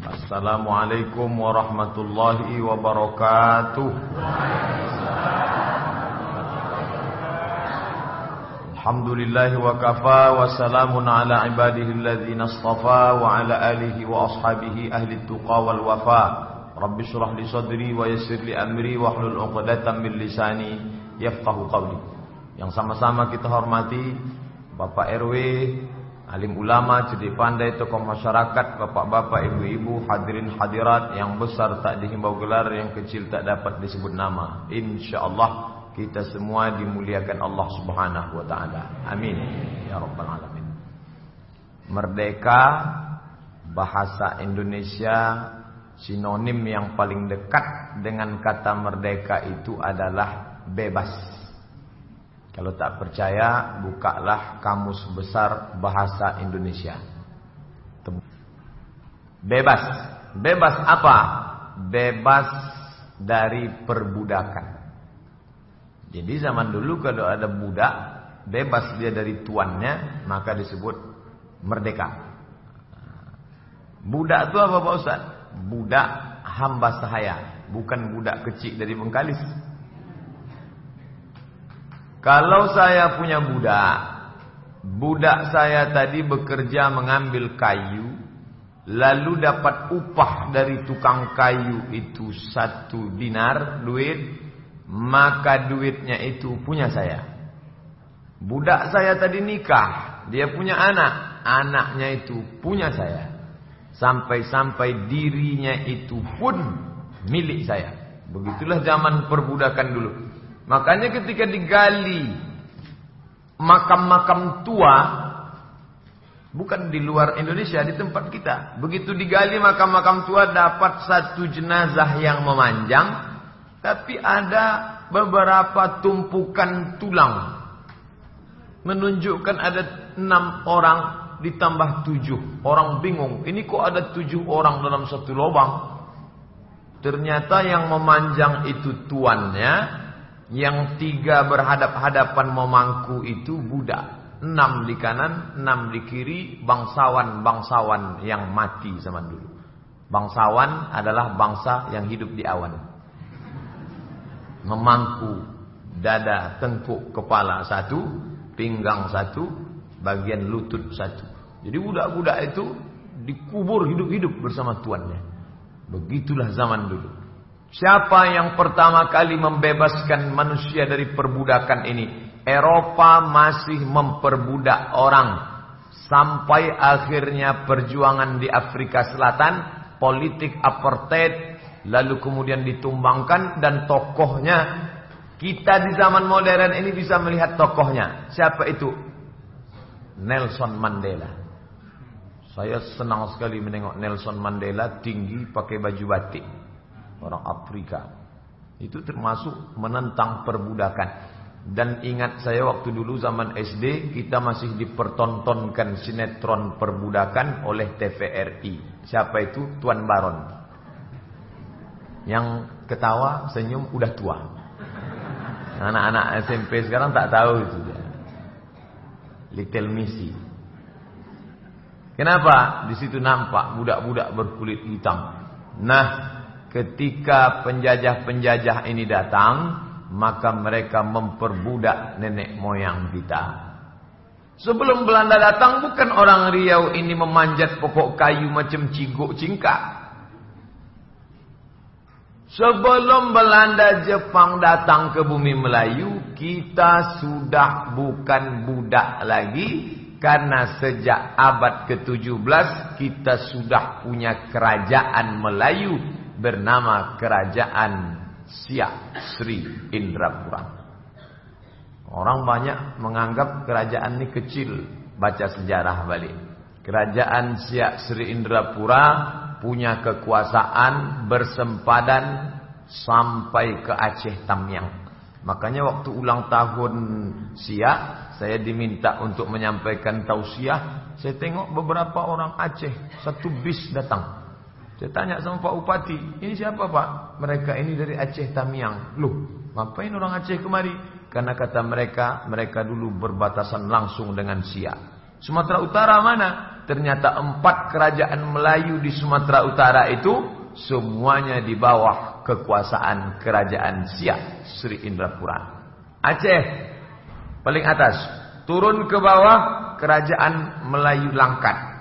Assalamualaikum warahmatullahi wabarakatuh. Alhamdulillah wa kafa wa salamun ala ibadihi alladhina istafa wa ala alihi wa ashabihi ahli tuqa wal wafa. Rabbi shrah li sadri wa yassir li amri wa hlul 'uqdatam min. Yang sama-sama kita hormati Bapak RW, alim ulama, cerdik pandai, tokoh masyarakat, bapak-bapak, ibu-ibu, hadirin hadirat yang besar tak dihimbau gelar, yang kecil tak dapat disebut nama. InsyaAllah kita semua dimuliakan Allah Subhanahu wa taala. Amin ya rabbal alamin. Merdeka bahasa Indonesia sinonim yang paling dekat dengan kata merdeka itu adalah bebas. Kalau tak percaya, bukalah kamus besar bahasa Indonesia. Bebas. Bebas apa? Bebas dari perbudakan. Jadi zaman dulu kalau ada budak, bebas dia dari tuannya, maka disebut merdeka. Budak itu apa Pak Ustaz? Budak hamba sahaya, bukan budak kecil dari Bengkalis. Kalau saya punya budak, budak saya tadi bekerja mengambil kayu, lalu dapat upah dari tukang kayu itu satu dinar duit, maka duitnya itu punya saya. Budak saya tadi nikah, dia punya anak, anaknya itu punya saya. Sampai-sampai dirinya itu pun milik saya. Begitulah zaman perbudakan dulu. Makanya ketika digali makam-makam tua bukan di luar Indonesia di tempat kita. Begitu digali makam-makam tua dapat satu jenazah yang memanjang tapi ada beberapa tumpukan tulang. Menunjukkan ada enam orang ditambah tujuh. Orang bingung. Ini kok ada tujuh orang dalam satu lubang? Ternyata yang memanjang itu tuannya yang tiga berhadap-hadapan memangku itu budak. Enam di kanan, enam di kiri, bangsawan-bangsawan yang mati zaman dulu. Bangsawan adalah bangsa yang hidup di awan. Memangku dada, tengkuk, kepala satu, pinggang satu, bagian lutut satu. Jadi budak-budak itu dikubur hidup-hidup bersama tuannya. Begitulah zaman dulu. Siapa yang pertama kali membebaskan manusia dari perbudakan ini? Eropa masih memperbudak orang. Sampai akhirnya perjuangan di Afrika Selatan, politik apartheid, lalu kemudian ditumbangkan dan tokohnya, kita di zaman modern ini bisa melihat tokohnya. Siapa itu? Nelson Mandela. Saya senang sekali menengok Nelson Mandela tinggi pakai baju batik orang Afrika. Itu termasuk menentang perbudakan. Dan ingat saya waktu dulu zaman SD kita masih dipertontonkan sinetron perbudakan oleh TVRI. Siapa itu? Tuan Baron. Yang ketawa, senyum udah tua. Anak-anak SMP sekarang tak tahu itu. Little Missy. Kenapa? Di situ nampak budak-budak berkulit hitam. Nah, Ketika penjajah-penjajah ini datang, maka mereka memperbudak nenek moyang kita. Sebelum Belanda datang, bukan orang Riau ini memanjat pokok kayu macam ciguk cingkak. Sebelum Belanda Jepang datang ke bumi Melayu, kita sudah bukan budak lagi. Karena sejak abad ke-17 kita sudah punya kerajaan Melayu bernama Kerajaan Siak Sri Indrapura. Orang banyak menganggap kerajaan ini kecil. Baca sejarah balik. Kerajaan Siak Sri Indrapura punya kekuasaan bersempadan sampai ke Aceh Tamyang. Makanya waktu ulang tahun Siak, saya diminta untuk menyampaikan tausiah. Saya tengok beberapa orang Aceh, satu bis datang. Saya tanya sama Pak Upati, ini siapa Pak? Mereka ini dari Aceh Tamiang. Loh, ngapain orang Aceh kemari? Karena kata mereka, mereka dulu berbatasan langsung dengan Siak. Sumatera Utara mana? Ternyata empat kerajaan Melayu di Sumatera Utara itu semuanya di bawah kekuasaan kerajaan Siak Sri Indrapura. Aceh paling atas, turun ke bawah kerajaan Melayu Langkat.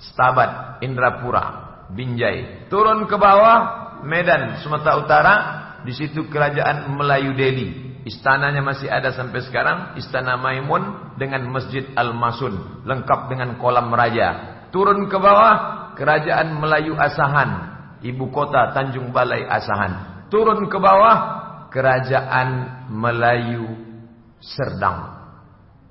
Stabat, Indrapura, Binjai. Turun ke bawah Medan, Sumatera Utara, di situ kerajaan Melayu Delhi. Istananya masih ada sampai sekarang, Istana Maimun dengan Masjid Al-Masun, lengkap dengan kolam raja. Turun ke bawah, kerajaan Melayu Asahan, ibu kota Tanjung Balai Asahan. Turun ke bawah, kerajaan Melayu Serdang.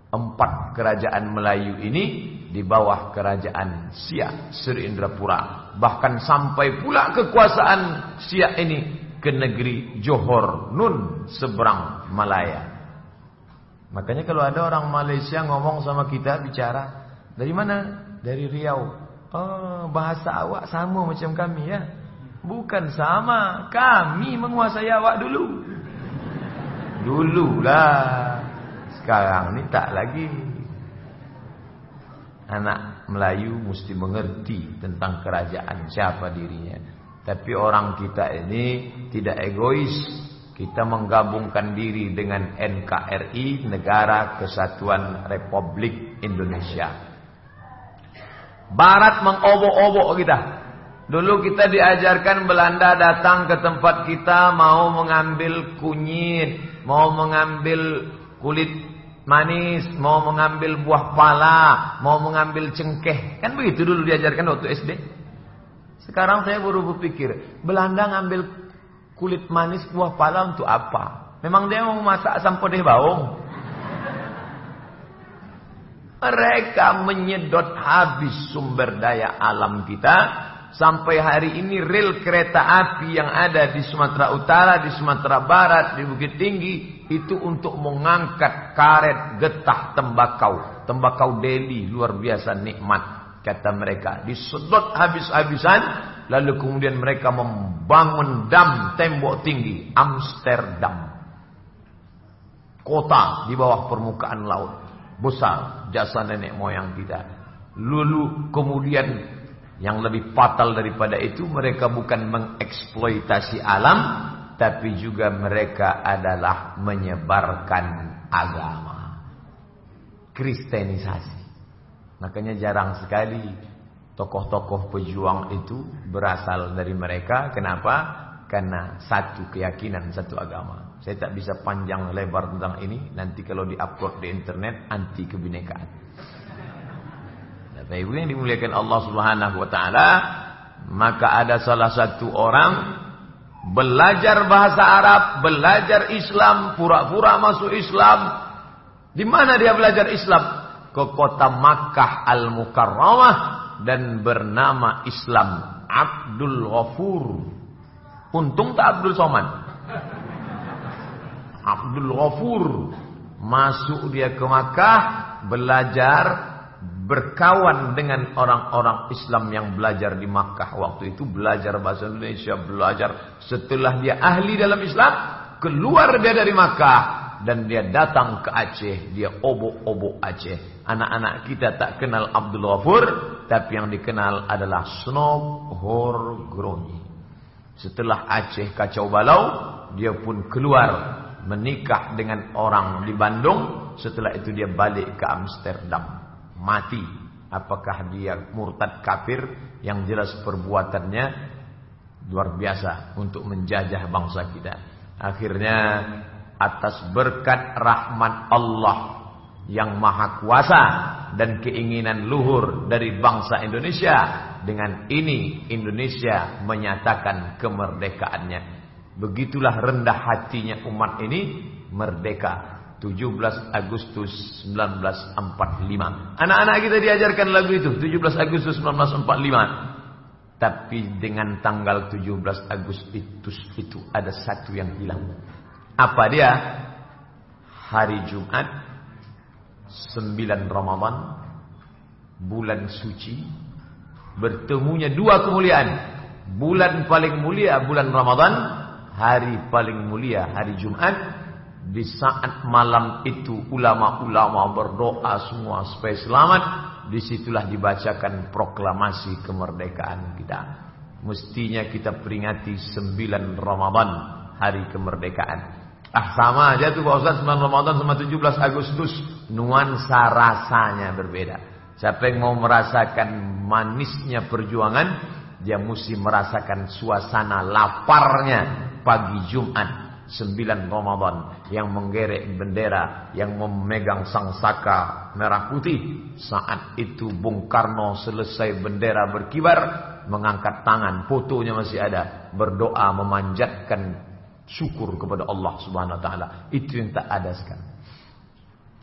Empat kerajaan Melayu ini di bawah kerajaan Siak Sri Indrapura. Bahkan sampai pula kekuasaan Siak ini ke negeri Johor Nun seberang Malaya. Makanya kalau ada orang Malaysia ngomong sama kita bicara dari mana? Dari Riau. Oh, bahasa awak sama macam kami ya. Bukan sama, kami menguasai awak dulu. Dulu lah. Sekarang ni tak lagi. Anak Melayu mesti mengerti tentang kerajaan siapa dirinya. Tapi orang kita ini tidak egois. Kita menggabungkan diri dengan NKRI, Negara Kesatuan Republik Indonesia. Barat mengobok-obok kita. Dulu kita diajarkan Belanda datang ke tempat kita mau mengambil kunyit, mau mengambil kulit manis, mau mengambil buah pala, mau mengambil cengkeh. Kan begitu dulu diajarkan waktu SD. Sekarang saya baru berpikir, Belanda ngambil kulit manis buah pala untuk apa? Memang dia mau masak deh baung. Mereka menyedot habis sumber daya alam kita. Sampai hari ini rel kereta api yang ada di Sumatera Utara, di Sumatera Barat, di Bukit Tinggi. Itu untuk mengangkat karet getah tembakau. Tembakau Delhi luar biasa nikmat kata mereka disedot habis-habisan lalu kemudian mereka membangun dam tembok tinggi Amsterdam kota di bawah permukaan laut besar jasa nenek moyang kita lalu kemudian yang lebih fatal daripada itu mereka bukan mengeksploitasi alam tapi juga mereka adalah menyebarkan agama kristenisasi Makanya jarang sekali tokoh-tokoh pejuang itu berasal dari mereka. Kenapa? Karena satu keyakinan, satu agama. Saya tak bisa panjang lebar tentang ini. Nanti kalau diupload di internet, anti kebinekaan. Bapak Ibu yang dimuliakan Allah Subhanahu wa taala, maka ada salah satu orang belajar bahasa Arab, belajar Islam, pura-pura masuk Islam. Di mana dia belajar Islam? ke kota Makkah Al-Mukarramah dan bernama Islam Abdul Ghafur. Untung tak Abdul Somad. Abdul Ghafur masuk dia ke Makkah belajar berkawan dengan orang-orang Islam yang belajar di Makkah waktu itu belajar bahasa Indonesia belajar setelah dia ahli dalam Islam keluar dia dari Makkah dan dia datang ke Aceh dia obok-obok Aceh Anak-anak kita tak kenal Abdul Ghafur, tapi yang dikenal adalah Snob Horgroni. Setelah Aceh kacau balau, dia pun keluar menikah dengan orang di Bandung. Setelah itu dia balik ke Amsterdam. Mati. Apakah dia murtad kafir yang jelas perbuatannya luar biasa untuk menjajah bangsa kita. Akhirnya atas berkat rahmat Allah yang maha kuasa dan keinginan luhur dari bangsa Indonesia. Dengan ini Indonesia menyatakan kemerdekaannya. Begitulah rendah hatinya umat ini merdeka. 17 Agustus 1945. Anak-anak kita diajarkan lagu itu 17 Agustus 1945. Tapi dengan tanggal 17 Agustus itu ada satu yang hilang. Apa dia? Hari Jumat sembilan Ramadan bulan suci bertemunya dua kemuliaan bulan paling mulia bulan Ramadan hari paling mulia hari Jumat di saat malam itu ulama-ulama berdoa semua supaya selamat. Di situlah dibacakan proklamasi kemerdekaan kita. Mestinya kita peringati 9 Ramadan hari kemerdekaan. Ah sama aja tuh Pak Ustaz 9 Ramadan sama 17 Agustus. Nuansa rasanya berbeda. Siapa yang mau merasakan manisnya perjuangan, dia mesti merasakan suasana laparnya pagi Jumat sembilan Ramadan yang menggerek bendera yang memegang sang saka merah putih. Saat itu Bung Karno selesai bendera berkibar mengangkat tangan fotonya masih ada berdoa memanjatkan syukur kepada Allah Subhanahu wa taala. Itu yang tak ada sekarang.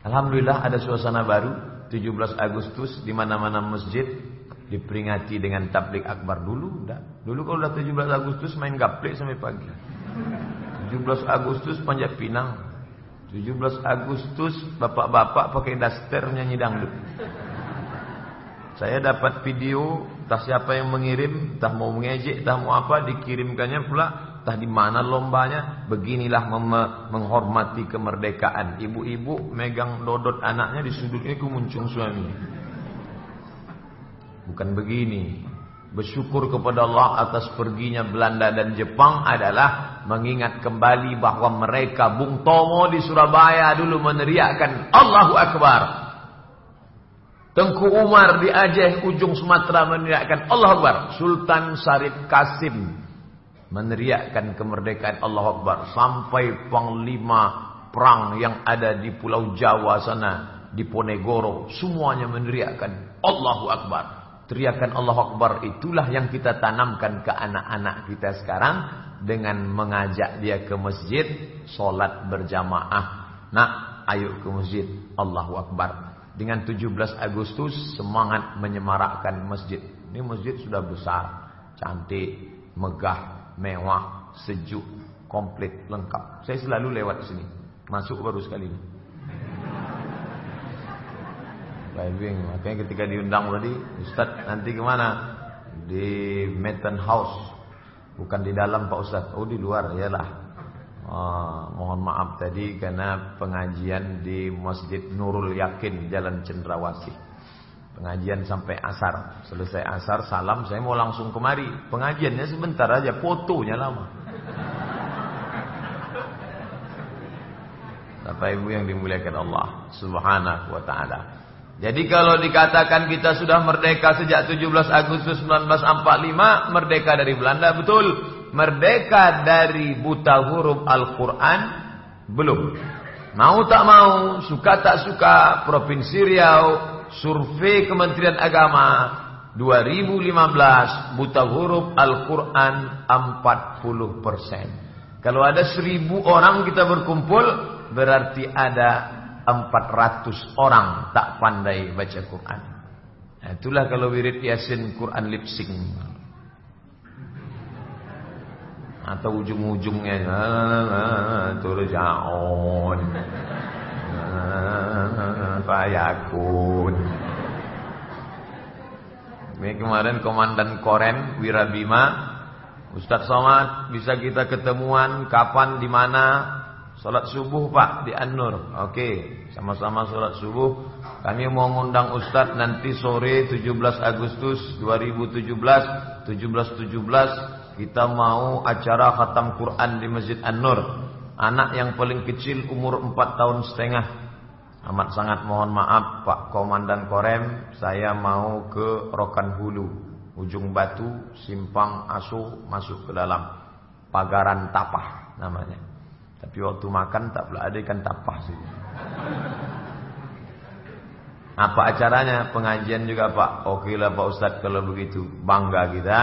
Alhamdulillah ada suasana baru 17 Agustus di mana-mana masjid diperingati dengan tablik akbar dulu enggak dulu kalau udah 17 Agustus main gaplek sampai pagi 17 Agustus panjat pinang. 17 Agustus bapak-bapak pakai daster nyanyi dangdut. Saya dapat video entah siapa yang mengirim entah mau mengejek entah mau apa dikirimkannya pula entah di mana lombanya. Beginilah menghormati kemerdekaan. Ibu-ibu megang dodot anaknya di sudutnya kemuncung suami. Bukan begini Bersyukur kepada Allah atas perginya Belanda dan Jepang adalah mengingat kembali bahwa mereka Bung Tomo di Surabaya dulu meneriakkan Allahu Akbar. Tengku Umar di Aceh ujung Sumatera meneriakkan Allahu Akbar. Sultan Syarif Kasim meneriakkan kemerdekaan Allahu Akbar sampai panglima perang yang ada di Pulau Jawa sana di Ponegoro semuanya meneriakkan Allahu Akbar. Teriakan Allah Akbar itulah yang kita tanamkan ke anak-anak kita sekarang dengan mengajak dia ke masjid, solat berjamaah. Nah, ayo ke masjid, Allahu Akbar. Dengan 17 Agustus semangat menyemarakkan masjid. Ini masjid sudah besar, cantik, megah, mewah, sejuk, komplit, lengkap. Saya selalu lewat sini. Masuk baru sekali ini. Diving. Makanya ketika diundang tadi, Ustaz nanti ke mana? Di Metten House. Bukan di dalam Pak Ustaz. Oh di luar, iyalah. Oh, mohon maaf tadi karena pengajian di Masjid Nurul Yakin Jalan Cendrawasih. Pengajian sampai asar. Selesai asar, salam, saya mau langsung kemari. Pengajiannya sebentar aja, fotonya lama. Bapak Ibu yang dimuliakan Allah Subhanahu wa taala. Jadi kalau dikatakan kita sudah merdeka sejak 17 Agustus 1945, merdeka dari Belanda, betul. Merdeka dari buta huruf Al-Quran, belum. Mau tak mau, suka tak suka, Provinsi Riau, survei Kementerian Agama, 2015, buta huruf Al-Quran 40%. Kalau ada seribu orang kita berkumpul, berarti ada 400 orang tak pandai baca Quran. Nah, itulah kalau wirid Yasin Quran lip sync. Atau ujung-ujungnya turja'un. Fayakun. Ini kemarin komandan Koren Wirabima Ustadz Somad bisa kita ketemuan kapan di mana Salat subuh Pak di An-Nur. Oke, sama-sama salat subuh. Kami mau ngundang Ustadz nanti sore 17 Agustus 2017 17-17 kita mau acara khatam Quran di Masjid An-Nur. Anak yang paling kecil umur 4 tahun setengah. Amat sangat mohon maaf Pak Komandan Korem, saya mau ke Rokan Hulu, ujung batu, simpang Asu masuk ke dalam pagaran tapah namanya. Tapi waktu makan tak pula ada ikan tapah sih. Apa acaranya? Pengajian juga Pak. Oke lah Pak Ustadz kalau begitu. Bangga kita.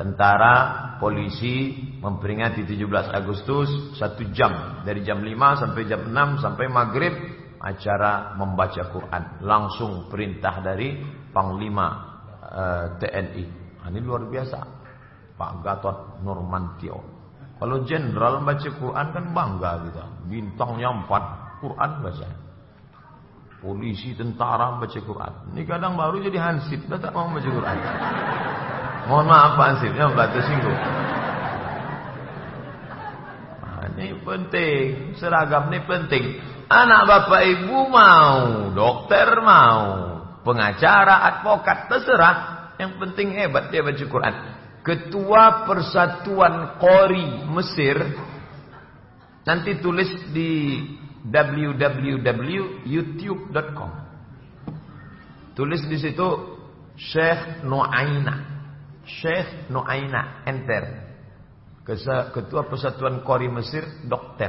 Tentara, polisi memperingati 17 Agustus satu jam. Dari jam 5 sampai jam 6 sampai maghrib. Acara membaca Quran. Langsung perintah dari Panglima eh, TNI. Ini luar biasa. Pak Gatot Nurmantio. Kalau jenderal baca Quran kan bangga kita. Bintangnya empat, Quran baca. Polisi, tentara baca Quran. Ini kadang baru jadi hansip, dah tak mau baca Quran. Mohon maaf Pak Hansipnya batu singgung. Nah, ini penting. Seragam ini penting. Anak bapak ibu mau, dokter mau, pengacara, advokat, terserah. Yang penting hebat dia baca Quran. Ketua Persatuan Qori Mesir nanti tulis di www.youtube.com. Tulis di situ Syekh Nuaina. Syekh Nuaina, enter. Ketua Persatuan Qori Mesir, dokter.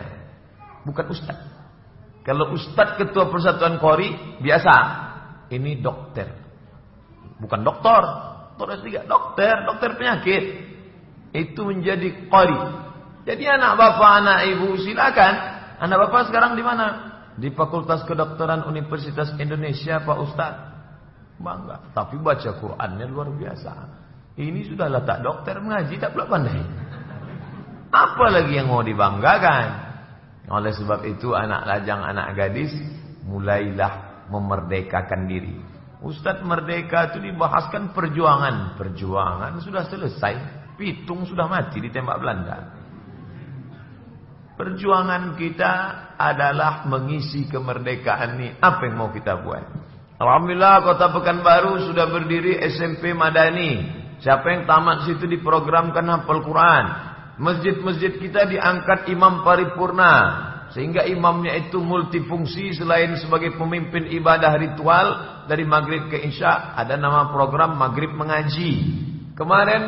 Bukan ustaz. Kalau ustaz ketua Persatuan Qori, biasa. Ini dokter. Bukan doktor. Dokter S3, dokter, dokter penyakit. Itu menjadi Qori. Jadi anak bapak, anak ibu silakan. Anak bapak sekarang di mana? Di Fakultas Kedokteran Universitas Indonesia, Pak Ustaz. Bangga. Tapi baca Qurannya luar biasa. Ini sudah letak dokter mengaji tak pula pandai. Apa lagi yang mau dibanggakan? Oleh sebab itu anak lajang, anak gadis mulailah memerdekakan diri. Ustadz merdeka itu dibahaskan perjuangan. Perjuangan sudah selesai. Pitung sudah mati ditembak Belanda. Perjuangan kita adalah mengisi kemerdekaan ini. Apa yang mau kita buat? Alhamdulillah kota Pekanbaru sudah berdiri SMP Madani. Siapa yang tamat situ diprogramkan hafal Quran. Masjid-masjid kita diangkat imam paripurna. Sehingga imamnya itu multifungsi selain sebagai pemimpin ibadah ritual dari maghrib ke isya. Ada nama program maghrib mengaji. Kemarin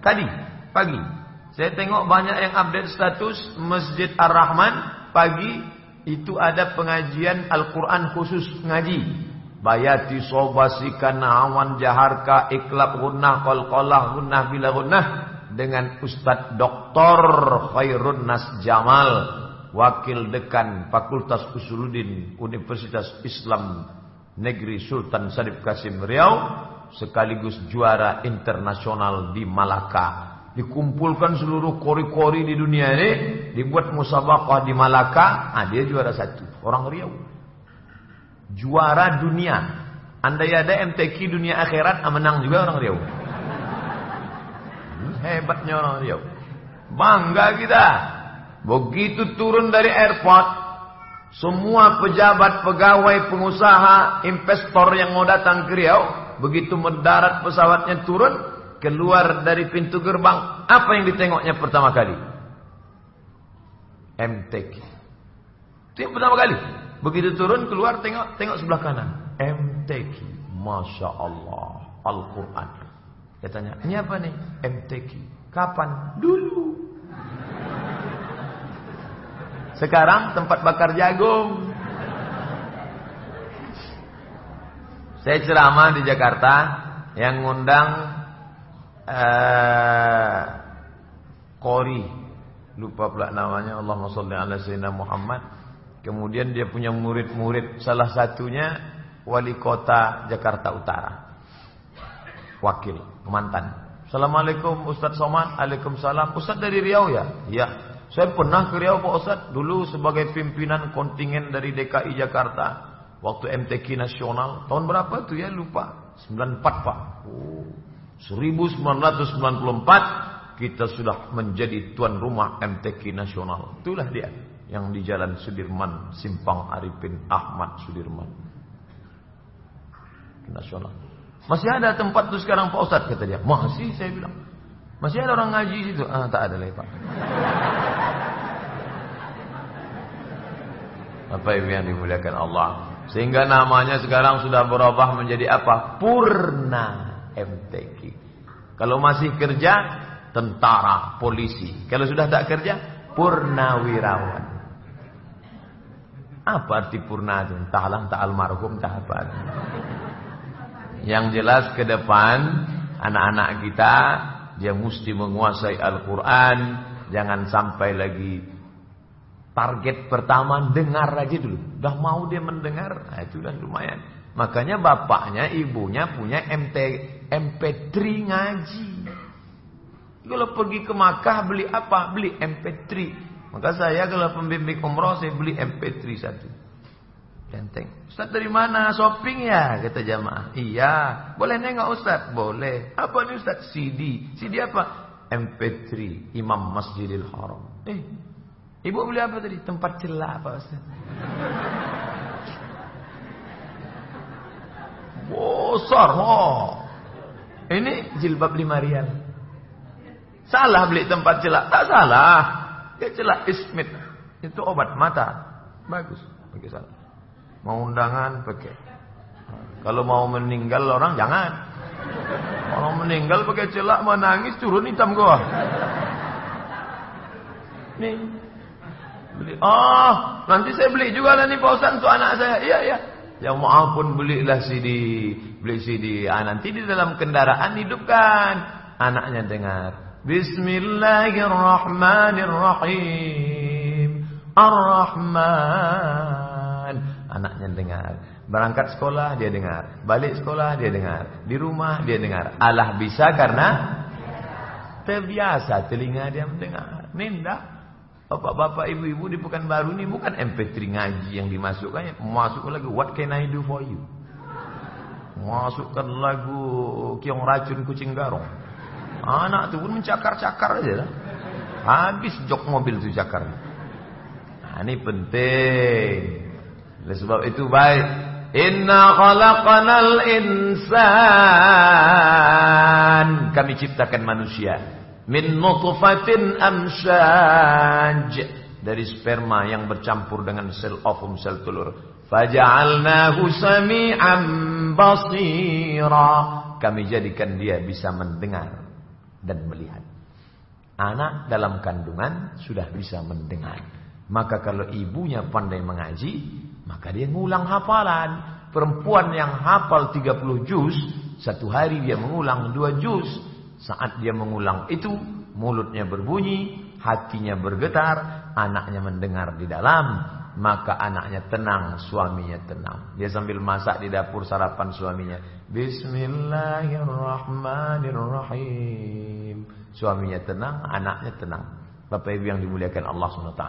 tadi pagi saya tengok banyak yang update status Masjid Ar-Rahman pagi itu ada pengajian Al-Quran khusus ngaji. Bayati sobasikan awan jaharka iklab gunnah qalqalah gunnah bila gunnah dengan Ustadz Doktor Khairun Nas Jamal wakil dekan Fakultas Usuluddin Universitas Islam Negeri Sultan Syarif Kasim Riau sekaligus juara internasional di Malaka dikumpulkan seluruh kori-kori di dunia ini dibuat musabaqah di Malaka ah dia juara satu orang Riau juara dunia. Andai ada MTQ dunia akhirat, ah, menang juga orang Riau. Hmm, hebatnya orang Riau. Bangga kita. Begitu turun dari airport, semua pejabat, pegawai, pengusaha, investor yang mau datang ke Riau, begitu mendarat pesawatnya turun, keluar dari pintu gerbang, apa yang ditengoknya pertama kali? MTQ. Itu yang pertama kali. Begitu turun keluar tengok tengok sebelah kanan. MTQ. Masya Allah. Al-Quran. Dia tanya, ini apa nih? MTQ. Kapan? Dulu. Sekarang tempat bakar jagung. Saya ceramah di Jakarta yang ngundang uh, Kori. Lupa pula namanya. Allahumma salli ala sayyidina Muhammad. Kemudian dia punya murid-murid salah satunya wali kota Jakarta Utara. Wakil, mantan. Assalamualaikum Ustaz Somad. Waalaikumsalam. Ustaz dari Riau ya? Iya. Saya pernah ke Riau Pak Ustaz dulu sebagai pimpinan kontingen dari DKI Jakarta. Waktu MTQ nasional. Tahun berapa tuh ya lupa. 94 Pak. Oh. 1994 kita sudah menjadi tuan rumah MTQ nasional. Itulah dia yang di Jalan Sudirman, Simpang Arifin Ahmad Sudirman. Nasional. Masih ada tempat tuh sekarang Pak Ustadz kata dia. Masih saya bilang. Masih ada orang ngaji situ. Ah, tak ada lagi Pak. Apa yang dimuliakan Allah. Sehingga namanya sekarang sudah berubah menjadi apa? Purna MTQ. Kalau masih kerja, tentara, polisi. Kalau sudah tak kerja, purnawirawan. Apa arti purna itu? Entahlah, entah almarhum, entah apa. Yang jelas ke depan anak-anak kita dia mesti menguasai Al-Quran. Jangan sampai lagi target pertama dengar aja dulu. Udah mau dia mendengar, nah itu udah lumayan. Makanya bapaknya, ibunya punya MT, MP3 ngaji. Kalau pergi ke Makkah beli apa? Beli MP3. Maka saya kalau pembimbing umroh saya beli MP3 satu. Genteng. Ustaz dari mana? Shopping ya? Kata jamaah. Iya. Boleh nengok Ustaz? Boleh. Apa nih Ustaz? CD. CD apa? MP3. Imam Masjidil Haram. Eh. Ibu beli apa tadi? Tempat celak Pak Ustaz. Besar. Oh. Ini jilbab lima rial. Salah beli tempat celak. Tak salah. Dia celak ismit. Itu obat mata. Bagus. Pakai salah. Mau undangan pakai. Kalau mau meninggal orang jangan. Kalau meninggal pakai celak menangis turun hitam gua. Nih. Beli. Oh, nanti saya beli juga lah nih Pak untuk anak saya. Iya, iya. Ya maaf pun belilah CD. Beli CD. Ah, nanti di dalam kendaraan hidupkan. Anaknya dengar. Bismillahirrahmanirrahim. Ar-Rahman. Anaknya dengar. Berangkat sekolah dia dengar. Balik sekolah dia dengar. Di rumah dia dengar. Allah bisa karena terbiasa telinga dia mendengar. Ninda. Bapak-bapak, ibu-ibu di Pekanbaru ini bukan MP3 ngaji yang dimasukkan. Masuk lagi What can I do for you? Masukkan lagu Kiong Racun Kucing Garong. Anak itu pun mencakar-cakar aja lah. Habis jok mobil itu cakar. Nah, ini penting. Oleh sebab itu baik. Inna khalaqanal insan. Kami ciptakan manusia. Min nutfatin amshaj. Dari sperma yang bercampur dengan sel ovum, sel telur. Faja'alnahu sami'an basira. Kami jadikan dia bisa mendengar dan melihat. Anak dalam kandungan sudah bisa mendengar. Maka kalau ibunya pandai mengaji, maka dia ngulang hafalan. Perempuan yang hafal 30 juz, satu hari dia mengulang dua juz. Saat dia mengulang itu, mulutnya berbunyi, hatinya bergetar, anaknya mendengar di dalam, maka anaknya tenang, suaminya tenang. Dia sambil masak di dapur sarapan suaminya. Bismillahirrahmanirrahim. Suaminya tenang, anaknya tenang. Bapak Ibu yang dimuliakan Allah SWT.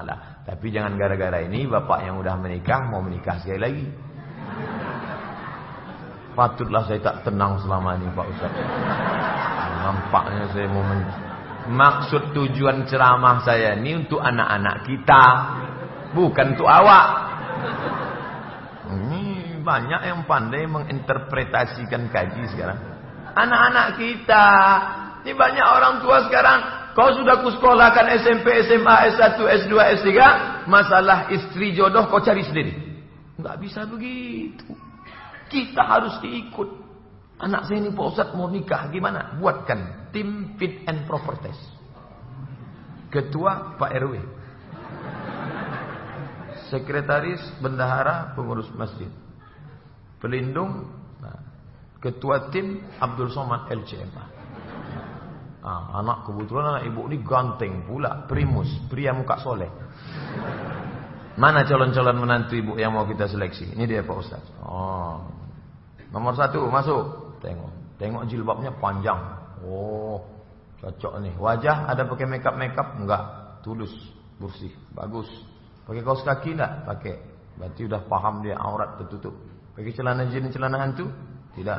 Tapi jangan gara-gara ini bapak yang udah menikah mau menikah sekali lagi. Patutlah saya tak tenang selama ini Pak Ustaz. Nampaknya saya mau men Maksud tujuan ceramah saya ini untuk anak-anak kita. Bukan untuk awak. Ini banyak yang pandai menginterpretasikan kaji sekarang. Anak-anak kita. Ini banyak orang tua sekarang. Kau sudah kusekolahkan SMP, SMA, S1, S2, S3. Masalah istri jodoh kau cari sendiri. Enggak bisa begitu. Kita harus ikut. Anak saya ini Pak Ustaz mau nikah. Gimana? Buatkan tim fit and proper test. Ketua Pak RW. Sekretaris bendahara pengurus masjid. Pelindung nah, ketua tim Abdul Somad LCMA. Ah, anak kebetulan anak ibu ini ganteng pula, primus, pria muka soleh. Mana calon-calon menantu ibu yang mau kita seleksi? Ini dia Pak Ustaz. Oh. Nomor satu masuk. Tengok. Tengok jilbabnya panjang. Oh. Cocok nih. Wajah ada pakai makeup makeup enggak? Tulus, bersih, bagus. Pakai kaos kaki enggak? Pakai. Berarti udah paham dia aurat tertutup. Pakai celana jin, celana hantu? Tidak.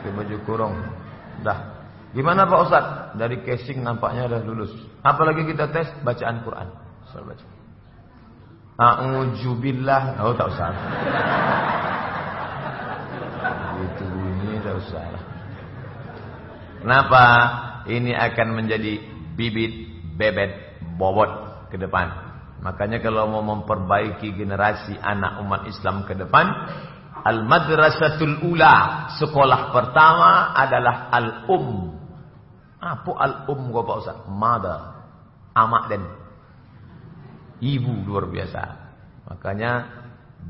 Pakai baju kurung. Dah. Gimana Pak Ustaz? Dari casing nampaknya udah lulus. Apalagi kita tes bacaan Quran. Saya baca. A'udzubillah. Oh tak usah. Usah. Kenapa? Ini akan menjadi bibit bebet bobot ke depan. Makanya kalau mau memperbaiki generasi anak umat Islam ke depan, Al-Madrasatul Ula, sekolah pertama adalah Al-Um. Apa Al-Um kau Pak Ustaz? Mother, amak dan ibu luar biasa. Makanya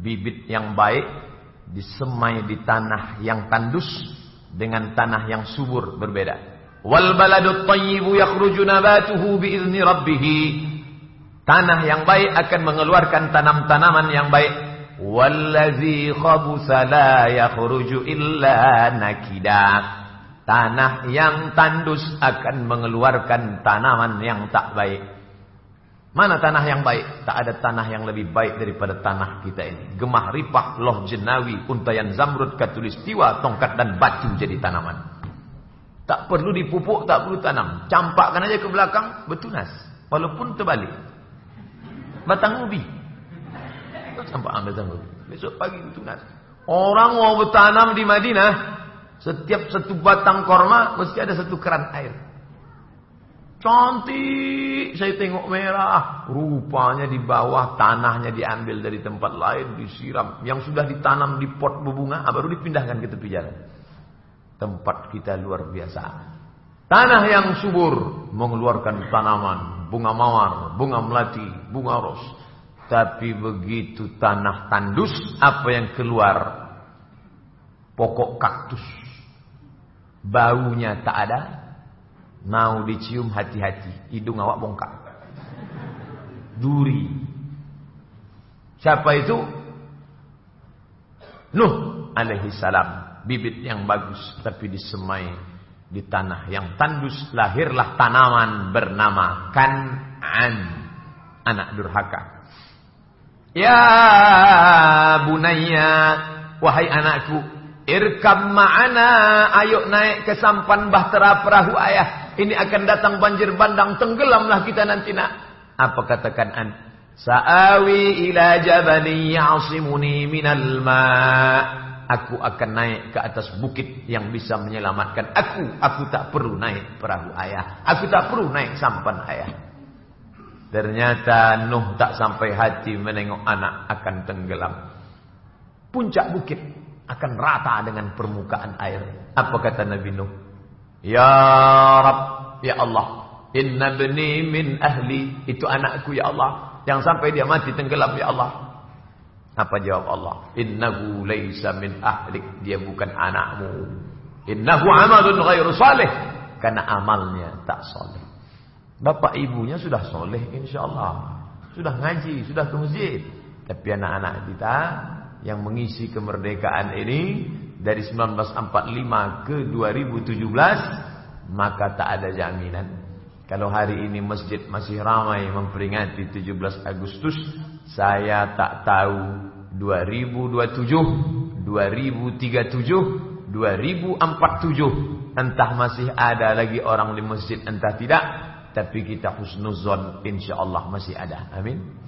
bibit yang baik disemai di tanah yang tandus dengan tanah yang subur berbeda. Wal baladut tayyibu yakhruju nabatuhu bi izni rabbih Tanah yang baik akan mengeluarkan tanam-tanaman yang baik. Wallazi khabusa la yakhruju illa nakida. Tanah yang tandus akan mengeluarkan tanaman yang tak baik. Mana tanah yang baik? Tak ada tanah yang lebih baik daripada tanah kita ini. Gemah ripah, loh jenawi, untayan zamrud, katulistiwa, tongkat dan batu jadi tanaman. Tak perlu dipupuk, tak perlu tanam. Campakkan aja ke belakang, bertunas. Walaupun terbalik. batang ubi. Ambil batang ubi. Besok pagi tunas. Orang mau bertanam di Madinah, setiap satu batang korma mesti ada satu keran air. Cantik, saya tengok merah. Rupanya di bawah tanahnya diambil dari tempat lain, disiram. Yang sudah ditanam di pot berbunga, ah, baru dipindahkan ke tepi jalan. Tempat kita luar biasa. Tanah yang subur mengeluarkan tanaman, bunga mawar, bunga melati, bunga ros. Tapi begitu tanah tandus, apa yang keluar? Pokok kaktus. Baunya tak ada. Mau dicium hati-hati. Hidung awak bongkak. Duri. Siapa itu? Nuh alaihi salam. Bibit yang bagus tapi disemai di tanah yang tandus. Lahirlah tanaman bernama Kan'an. Anak durhaka. Ya bunaya, wahai anakku, irkam ma'ana, ayo naik ke sampan bahtera perahu ayah. Ini akan datang banjir bandang, tenggelamlah kita nanti nak. Apa katakan an? Sa'awi ila jabali ya'asimuni minal ma' Aku akan naik ke atas bukit yang bisa menyelamatkan aku. Aku tak perlu naik perahu ayah. Aku tak perlu naik sampan ayah. Ternyata Nuh tak sampai hati menengok anak akan tenggelam. Puncak bukit akan rata dengan permukaan air. Apa kata Nabi Nuh? Ya Rab, ya Allah, inna bni min ahli, itu anakku ya Allah. Yang sampai dia mati tenggelam ya Allah. Apa jawab Allah? Innahu laysa min ahlik, dia bukan anakmu. Innahu amalun ghairu salih, karena amalnya tak saleh. Bapak ibunya sudah soleh insya Allah. Sudah ngaji, sudah ke masjid. Tapi anak-anak kita yang mengisi kemerdekaan ini dari 1945 ke 2017 maka tak ada jaminan. Kalau hari ini masjid masih ramai memperingati 17 Agustus, saya tak tahu 2027, 2037, 2047 entah masih ada lagi orang di masjid entah tidak tapi kita husnuzon insyaAllah masih ada. Amin.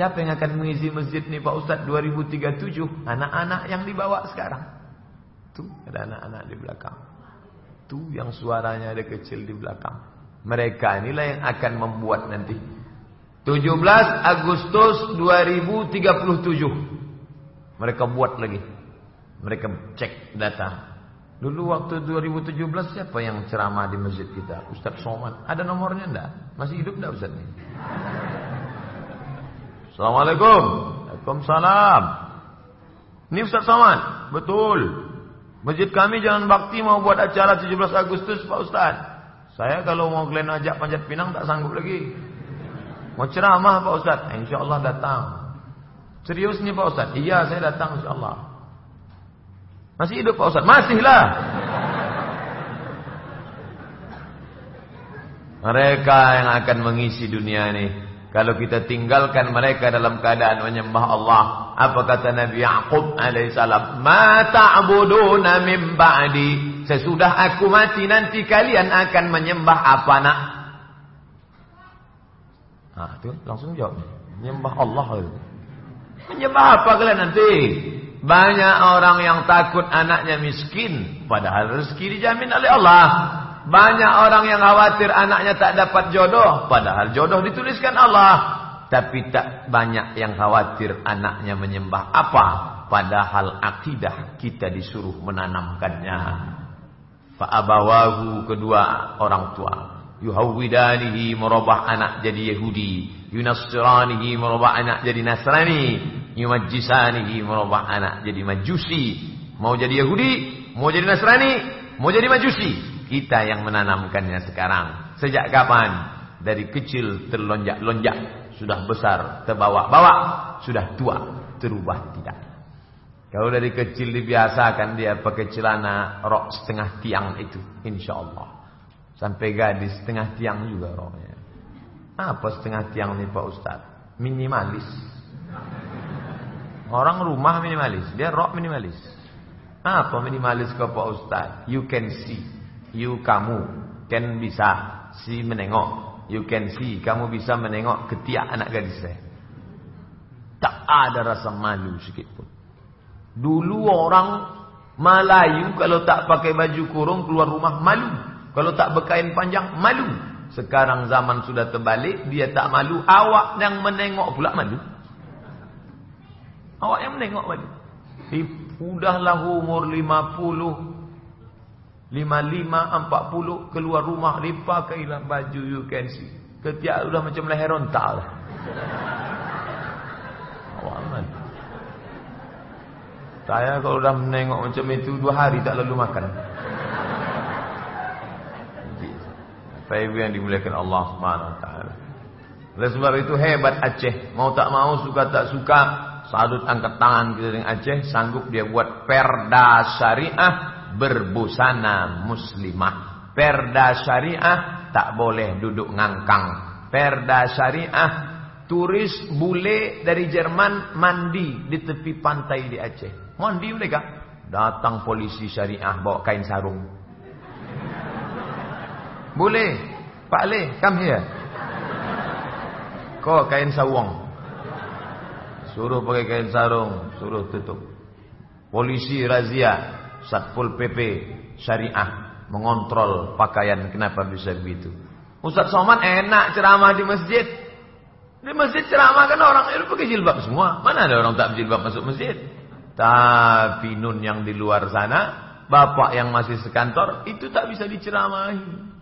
Siapa yang akan mengisi masjid ni Pak Ustaz 2037? Anak-anak yang dibawa sekarang. Tu ada anak-anak di belakang. Tu yang suaranya ada kecil di belakang. Mereka inilah yang akan membuat nanti. 17 Agustus 2037. Mereka buat lagi. Mereka cek data. Dulu waktu 2017 siapa yang ceramah di masjid kita? Ustaz Somad. Ada nomornya enggak? Masih hidup enggak Ustaz ini? Assalamualaikum. Waalaikumsalam. Ini Ustaz Somad. Betul. Masjid kami jangan bakti mau buat acara 17 Agustus Pak Ustaz. Saya kalau mau kalian ajak panjat pinang tak sanggup lagi. Mau ceramah Pak Ustaz. Insya Allah datang. Serius nih Pak Ustaz? Iya saya datang insya Allah. Masih hidup Pak Ustaz? Masihlah. Mereka yang akan mengisi dunia ini. Kalau kita tinggalkan mereka dalam keadaan menyembah Allah. Apa kata Nabi Yaqub alaihissalam? Ma ta'buduna min ba'di. Sesudah aku mati nanti kalian akan menyembah apa nak? Ah, tu langsung jawab. Menyembah Allah. Menyembah apa kalian nanti? Banyak orang yang takut anaknya miskin. Padahal rezeki dijamin oleh Allah. Banyak orang yang khawatir anaknya tak dapat jodoh. Padahal jodoh dituliskan Allah. Tapi tak banyak yang khawatir anaknya menyembah apa. Padahal akidah kita disuruh menanamkannya. Fa'abawahu kedua orang tua. Yuhawwidanihi merubah anak jadi Yahudi. Yunasranihi merubah anak jadi Nasrani yumajjisanihi merubah anak jadi majusi. Mau jadi Yahudi, mau jadi Nasrani, mau jadi majusi. Kita yang menanamkannya sekarang. Sejak kapan? Dari kecil terlonjak-lonjak. Sudah besar terbawa-bawa. Sudah tua terubah tidak. Kalau dari kecil dibiasakan dia pakai celana rok setengah tiang itu. Insya Allah. Sampai gadis setengah tiang juga roknya. Apa setengah tiang nih Pak Ustaz? Minimalis. Orang rumah minimalis, dia rock minimalis. Apa minimalis ke Pak Ustaz? You can see, you kamu can bisa si menengok, You can see. Kamu bisa menengok ketiak anak gadis saya. Tak ada rasa malu sikit pun. Dulu orang Melayu kalau tak pakai baju kurung keluar rumah malu. Kalau tak berkain panjang malu. Sekarang zaman sudah terbalik. Dia tak malu. Awak yang menengok pula malu. Awak yang menengok malu. Udahlah umur 50. 55, 40 keluar rumah dipakailah baju you can see. Ketiak sudah macam leher ontak lah. Awak aman. Saya kalau dah menengok macam itu dua hari tak lalu makan. Ibu yang dimuliakan Allah taala. Oleh sebab itu hebat Aceh. Mau tak mau, suka tak suka, sadut angkat tangan kita dengan Aceh, sanggup dia buat perda syariah berbusana muslimah. Perda syariah tak boleh duduk ngangkang. Perda syariah turis bule dari Jerman mandi di tepi pantai di Aceh. Mandi mereka. Datang polisi syariah bawa kain sarung. Boleh. Pak Le, come here. Kau kain sawang. Suruh pakai kain sarung, suruh tutup. Polisi razia, Satpol PP syariah mengontrol pakaian kenapa bisa begitu. Ustaz Somad enak ceramah di masjid. Di masjid ceramah kan orang itu pakai jilbab semua. Mana ada orang tak berjilbab masuk masjid? Tapi nun yang di luar sana, bapak yang masih sekantor, itu tak bisa diceramahi.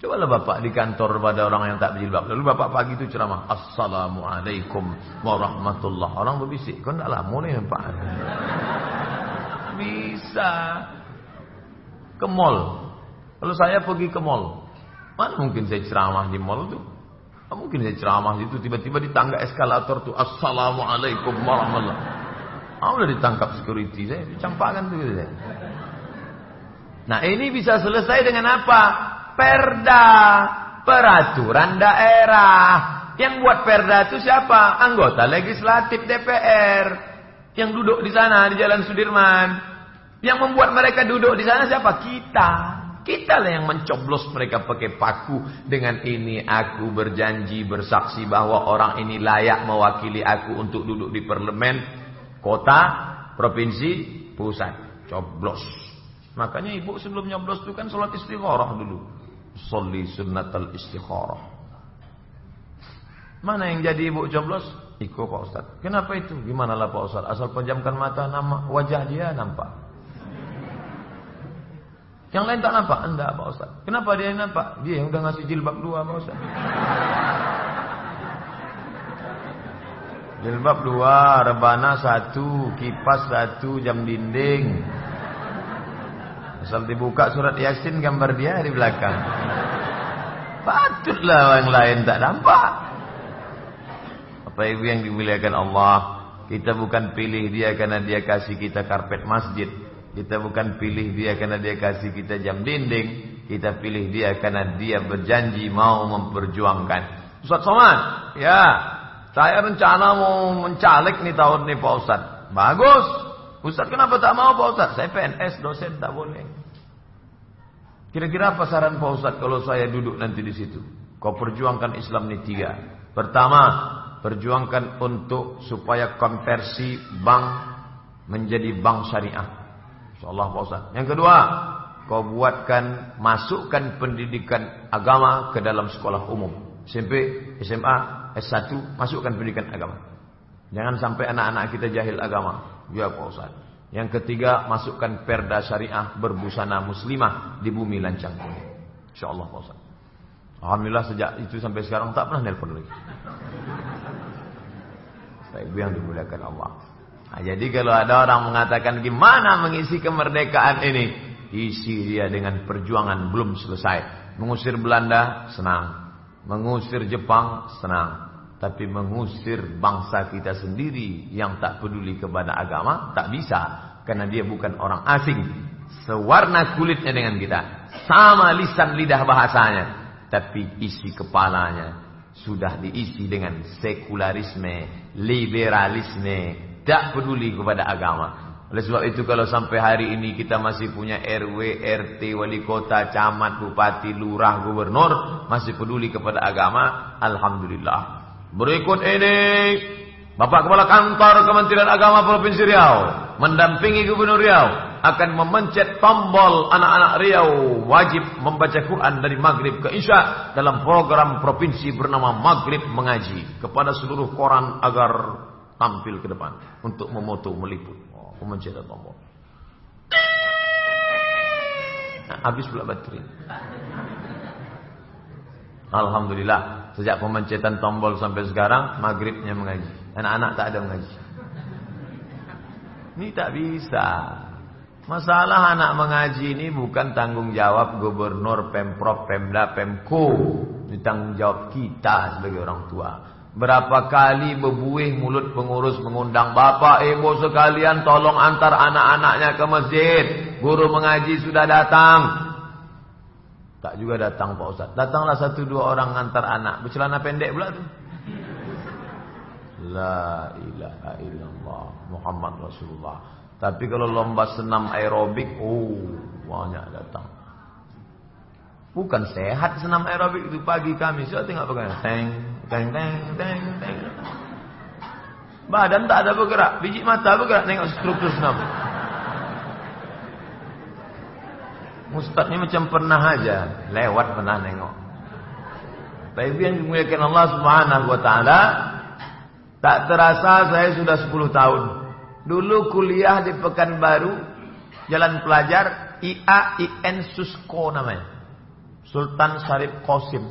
Cobalah bapak di kantor pada orang yang tak berjilbab. Lalu bapak pagi itu ceramah. Assalamualaikum warahmatullah. Orang berbisik. Kau tak lama pak. Bisa. Ke mall. Kalau saya pergi ke mall. Mana mungkin saya ceramah di mall itu? Mungkin saya ceramah itu tiba-tiba di tangga eskalator tu Assalamualaikum warahmatullah. Ah, udah ditangkap security saya, dicampakkan tu saya. Nah, ini bisa selesai dengan apa? perda, peraturan daerah. Yang buat perda itu siapa? Anggota legislatif DPR. Yang duduk di sana di Jalan Sudirman. Yang membuat mereka duduk di sana siapa? Kita. Kita lah yang mencoblos mereka pakai paku. Dengan ini aku berjanji bersaksi bahwa orang ini layak mewakili aku untuk duduk di parlemen, kota, provinsi, pusat. Coblos. Makanya ibu sebelum nyoblos itu kan sholat istikharah dulu. Salli sunnatal istikharah. Mana yang jadi ibu coblos? Iko Pak Ustaz. Kenapa itu? Gimana lah Pak Ustaz? Asal pejamkan mata nama wajah dia nampak. Yang lain tak nampak? Enggak Pak Ustaz. Kenapa dia nampak? Dia yang udah ngasih jilbab dua Pak Ustaz. Jilbab dua, rebana satu, kipas satu, jam dinding. Asal dibuka surat Yasin gambar dia di belakang. Patutlah orang lain tak nampak. Apa ibu yang dimuliakan Allah, kita bukan pilih dia karena dia kasih kita karpet masjid. Kita bukan pilih dia karena dia kasih kita jam dinding. Kita pilih dia karena dia berjanji mau memperjuangkan. Ustaz Somad, ya, saya rencana mau mencalek nih tahun nih Pak Ustaz. Bagus. Ustaz kenapa tak mau Pak Ustaz? Saya PNS, dosen tak boleh. Kira-kira apa saran Pak Ustaz kalau saya duduk nanti di situ? Kau perjuangkan Islam ini tiga. Pertama, perjuangkan untuk supaya konversi bank menjadi bank syariah. InsyaAllah Pak Ustaz. Yang kedua, kau buatkan, masukkan pendidikan agama ke dalam sekolah umum. SMP, SMA, S1, masukkan pendidikan agama. Jangan sampai anak-anak kita jahil agama. Ya Pak Ustaz. Yang ketiga, masukkan perda syariah berbusana muslimah di bumi lancang. InsyaAllah Pak Ustaz. Alhamdulillah sejak itu sampai sekarang tak pernah nelpon lagi. Saya yang dimuliakan Allah. Nah, jadi kalau ada orang mengatakan gimana mengisi kemerdekaan ini, isi dia dengan perjuangan belum selesai. Mengusir Belanda senang, mengusir Jepang senang, tapi mengusir bangsa kita sendiri yang tak peduli kepada agama tak bisa. Karena dia bukan orang asing. Sewarna kulitnya dengan kita. Sama lisan lidah bahasanya. Tapi isi kepalanya sudah diisi dengan sekularisme liberalisme tak peduli kepada agama Oleh sebab itu kalau sampai hari ini kita masih punya RW, RT, wali kota, camat, bupati, lurah, gubernur masih peduli kepada agama, alhamdulillah. Berikut ini Bapak Kepala Kantor Kementerian Agama Provinsi Riau mendampingi Gubernur Riau akan memencet tombol anak-anak Riau wajib membaca Quran dari maghrib ke isya dalam program provinsi bernama Maghrib Mengaji kepada seluruh koran agar tampil ke depan untuk memoto meliput. Oh, memencet tombol. Nah, habis pula baterai. Alhamdulillah sejak pemencetan tombol sampai sekarang maghribnya mengaji. Anak-anak tak ada mengaji. Ini tak bisa. Masalah anak mengaji ini bukan tanggung jawab gubernur, pemprov, pemda, pemko. Ini tanggung jawab kita sebagai orang tua. Berapa kali bebuih mulut pengurus mengundang bapak, ibu sekalian tolong antar anak-anaknya ke masjid. Guru mengaji sudah datang. Tak juga datang Pak Ustaz. Datanglah satu dua orang antar anak. Bercelana pendek pula tu. La ilaha illallah Muhammad Rasulullah. Tapi kalau lomba senam aerobik, oh banyak datang. Bukan sehat senam aerobik itu pagi kami. Saya tengok pakai teng, teng, teng, teng, teng. Badan tak ada bergerak, biji mata bergerak tengok struktur senam. Ustaz ni macam pernah aja, lewat pernah nengok. Tapi yang dimuliakan Allah Subhanahu wa taala, tak terasa saya sudah 10 tahun Dulu kuliah di Pekanbaru, Jalan Pelajar, IAIN Susko namanya. Sultan Syarif Qasim.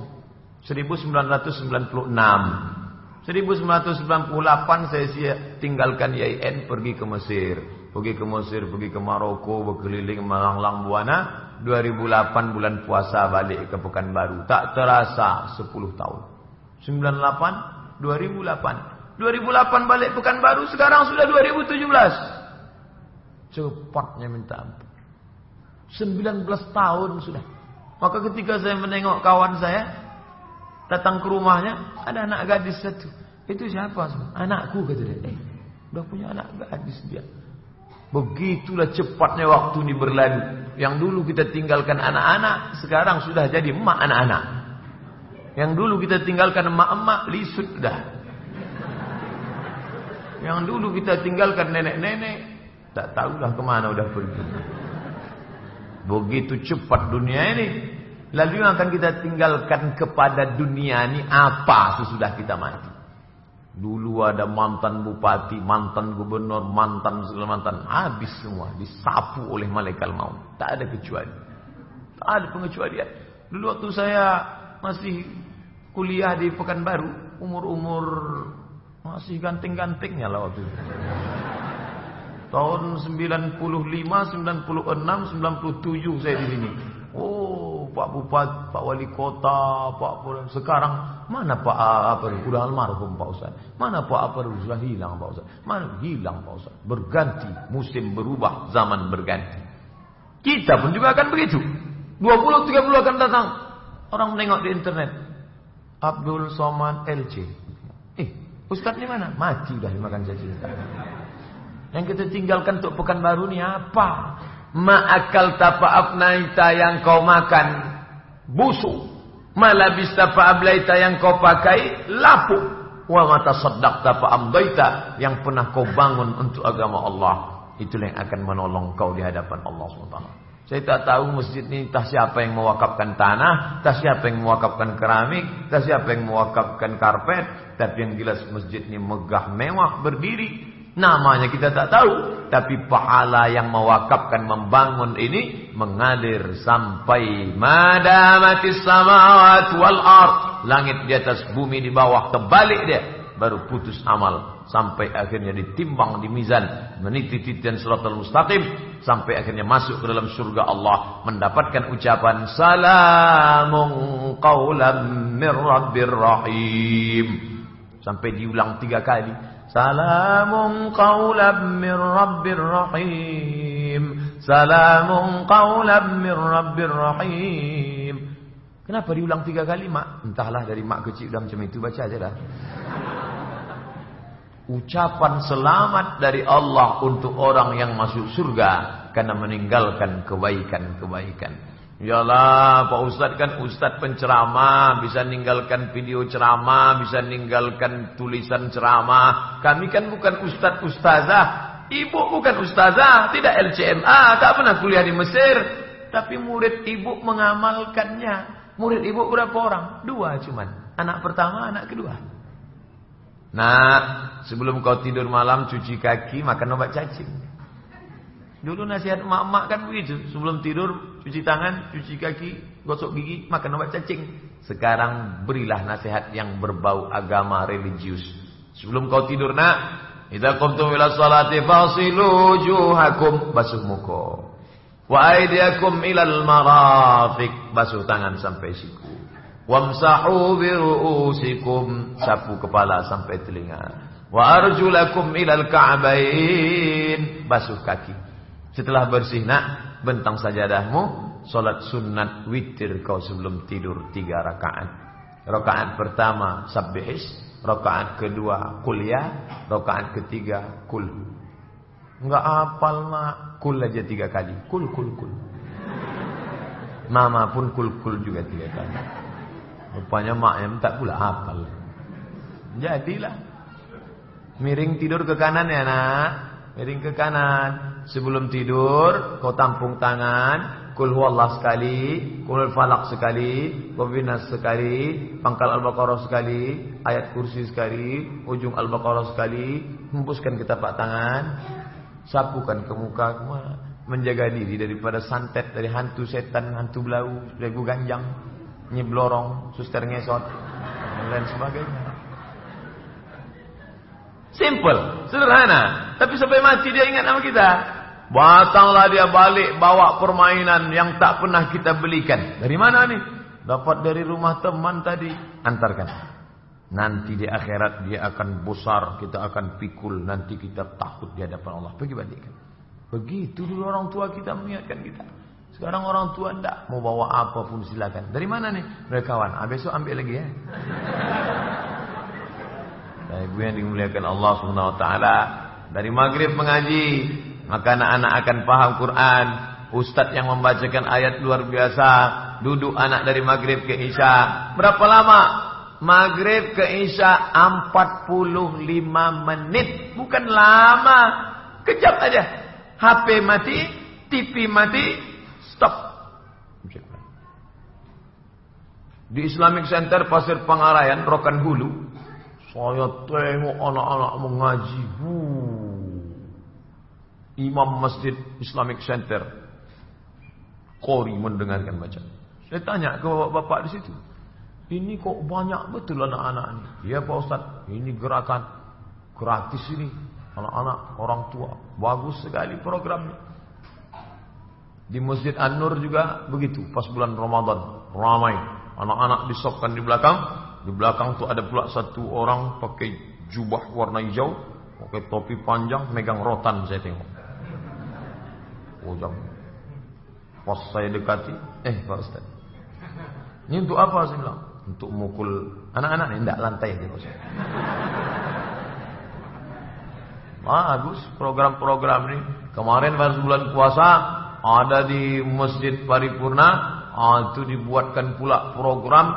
1996. 1998 saya tinggalkan IAIN pergi ke Mesir. Pergi ke Mesir, pergi ke Maroko, berkeliling melanglang buana. 2008 bulan puasa balik ke Pekanbaru. Tak terasa 10 tahun. 98, 2008. 2008 balik pekan baru, sekarang sudah 2017. Cepatnya minta ampun. 19 tahun sudah. Maka ketika saya menengok kawan saya, datang ke rumahnya, ada anak gadis satu. Itu siapa? Anakku kata dia. Eh, udah punya anak gadis dia. Begitulah cepatnya waktu ini berlalu. Yang dulu kita tinggalkan anak-anak, sekarang sudah jadi emak anak-anak. Yang dulu kita tinggalkan emak-emak, lisut dah. Yang dulu kita tinggalkan nenek-nenek, tak tahulah ke mana udah pergi. Begitu cepat dunia ini. Lalu yang akan kita tinggalkan kepada dunia ini apa sesudah kita mati? Dulu ada mantan bupati, mantan gubernur, mantan segala mantan. Habis semua. Disapu oleh malaikat maut. Tak ada kecuali. Tak ada pengecualian. Dulu waktu saya masih kuliah di Pekanbaru. Umur-umur masih ganting-gantingnya lah waktu itu. Tahun 95, 96, 97 saya di sini. Oh, Pak Bupati, Pak Wali Kota, Pak sekarang mana Pak apa sudah almarhum Pak Ustaz? Mana Pak apa sudah hilang Pak Ustaz? Mana hilang Pak Ustaz? Berganti, musim berubah, zaman berganti. Kita pun juga akan begitu. 20 30 akan datang. Orang menengok di internet. Abdul Somad LC. Eh, Ustaz di mana? Mati udah dimakan cacing. Yang kita tinggalkan untuk pekan baru ni apa? Ma'akal tapa'afnaita yang kau makan busuk. Malabis tapa'ablaita yang kau pakai lapuk. Wa mata saddaq tapa'amdaita yang pernah kau bangun untuk agama Allah. Itulah yang akan menolong kau di hadapan Allah SWT. Saya tak tahu masjid ini entah siapa yang mewakafkan tanah, entah siapa yang mewakafkan keramik, entah siapa yang mewakafkan karpet. Tapi yang jelas masjid ini megah mewah berdiri. Namanya kita tak tahu. Tapi pahala yang mewakafkan membangun ini mengalir sampai madamatis samawat wal ard. Langit di atas bumi di bawah terbalik dia. Baru putus amal. Sampai akhirnya ditimbang di mizan. Meniti titian suratul mustaqim sampai akhirnya masuk ke dalam surga Allah mendapatkan ucapan salamun qaulam mir rahim sampai diulang tiga kali salamun qaulam mir rabbir rahim. Salamun qaulam mir rabbir rahim. Kenapa diulang tiga kali mak? Entahlah dari mak kecil dah macam itu baca aja dah. Ucapan selamat dari Allah untuk orang yang masuk surga karena meninggalkan kebaikan-kebaikan. Yalah, Pak Ustadz kan Ustadz penceramah, bisa ninggalkan video ceramah, bisa ninggalkan tulisan ceramah. Kami kan bukan Ustadz Ustazah, ibu bukan Ustazah, tidak LCMA, tak pernah kuliah di Mesir. Tapi murid ibu mengamalkannya. Murid ibu berapa orang? Dua cuman. Anak pertama, anak kedua. Nah, sebelum kau tidur malam cuci kaki, makan obat cacing. Dulu nasihat emak-emak kan begitu. Sebelum tidur cuci tangan, cuci kaki, gosok gigi, makan obat cacing. Sekarang berilah nasihat yang berbau agama religius. Sebelum kau tidur nak, idza qumtum ila salati fasilu wujuhakum basuh muka. Wa aydiyakum ilal marafiq. Basuh tangan sampai siku. Wamsahu biru'usikum. Sapu kepala sampai telinga. Wa arjulakum ilal ka'bain. Basuh kaki. Setelah bersih nak, bentang sajadahmu. Salat sunat witir kau sebelum tidur tiga rakaat. Rakaat pertama sabbihis, rakaat kedua kuliah, rakaat ketiga kul. Enggak hafal nak. Kul aja tiga kali. Kul, kul, kul. Mama pun kul, kul juga tiga kali. Rupanya mak yang tak pula hafal. Jadilah. Miring tidur ke kanan ya nak. Miring ke kanan. Sebelum tidur, kau tampung tangan. Kul huwallah sekali. Kul falak sekali. Wabinas sekali. Pangkal Al-Baqarah sekali. Ayat kursi sekali. Ujung Al-Baqarah sekali. Hembuskan ke tapak tangan sapukan ke muka menjaga diri daripada santet dari hantu setan, hantu belau, legu ganjang, nyeblorong, suster ngesot, dan lain sebagainya. Simple, sederhana. Tapi sampai mati dia ingat nama kita. Batanglah dia balik bawa permainan yang tak pernah kita belikan. Dari mana nih? Dapat dari rumah teman tadi. Antarkan. Nanti di akhirat dia akan besar, kita akan pikul, nanti kita takut di hadapan Allah. Pergi balikkan. Begitu dulu orang tua kita mengingatkan kita. Sekarang orang tua tidak mau bawa apa pun silakan. Dari mana nih? Dari kawan. Ah, besok ambil lagi ya. Nah, ibu yang dimuliakan Allah Subhanahu Wa Taala dari maghrib mengaji, maka anak-anak akan paham Quran. Ustadz yang membacakan ayat luar biasa, duduk anak dari maghrib ke isya. Berapa lama? Maghrib ke Isya 45 menit. Bukan lama. Kejap aja. HP mati. TV mati. Stop. Di Islamic Center Pasir Pangarayan, Rokan Hulu. Saya tengok anak-anak mengaji. Imam Masjid Islamic Center. Kori mendengarkan baca. Saya tanya ke bapak-bapak di situ. Ini kok banyak betul anak-anak ini. Ya Pak Ustaz, ini gerakan gratis ini. Anak-anak, orang tua. Bagus sekali programnya. Di Masjid An-Nur juga begitu. Pas bulan Ramadan. Ramai. Anak-anak disopkan di belakang. Di belakang tuh ada pula satu orang pakai jubah warna hijau. Pakai topi panjang. Megang rotan saya tengok. Jam. Pas saya dekati. Eh Pak Ustaz. Ini untuk apa saya bilang? untuk mukul anak-anak ini tidak lantai dia maksudnya. Bagus program-program ini. Kemarin pas bulan puasa ada di Masjid Paripurna ah, itu dibuatkan pula program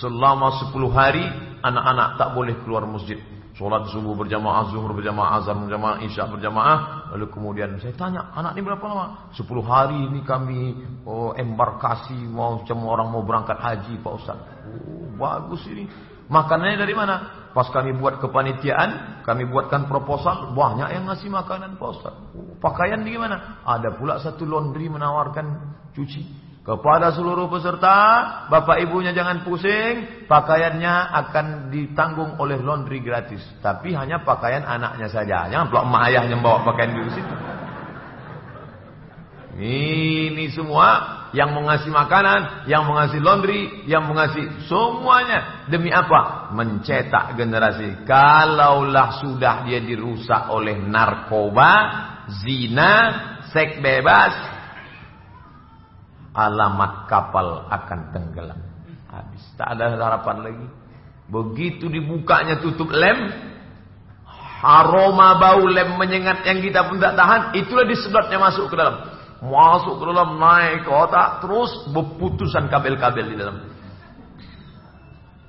selama 10 hari anak-anak tak boleh keluar masjid. Sholat subuh berjamaah, zuhur berjamaah, azhar berjamaah, isya berjamaah. Lalu kemudian saya tanya, anak ini berapa lama? 10 hari ini kami oh, embarkasi mau macam orang mau berangkat haji Pak Ustaz. Oh, bagus ini. Makanannya dari mana? Pas kami buat kepanitiaan, kami buatkan proposal, banyak yang ngasih makanan Pak Ustaz. Oh, pakaian di mana? Ada pula satu laundry menawarkan cuci. Kepada seluruh peserta, bapak ibunya jangan pusing, pakaiannya akan ditanggung oleh laundry gratis. Tapi hanya pakaian anaknya saja. Jangan pula emak ayahnya bawa pakaian di situ. Ini semua yang mengasih makanan, yang mengasih laundry, yang mengasih semuanya demi apa? Mencetak generasi. Kalaulah sudah dia dirusak oleh narkoba, zina, seks bebas, alamat kapal akan tenggelam. Habis. Tak ada harapan lagi. Begitu dibukanya tutup lem. aroma bau lem menyengat yang kita pun tak tahan, itulah disedotnya masuk ke dalam. Masuk ke dalam, naik ke otak, terus berputusan kabel-kabel di dalam.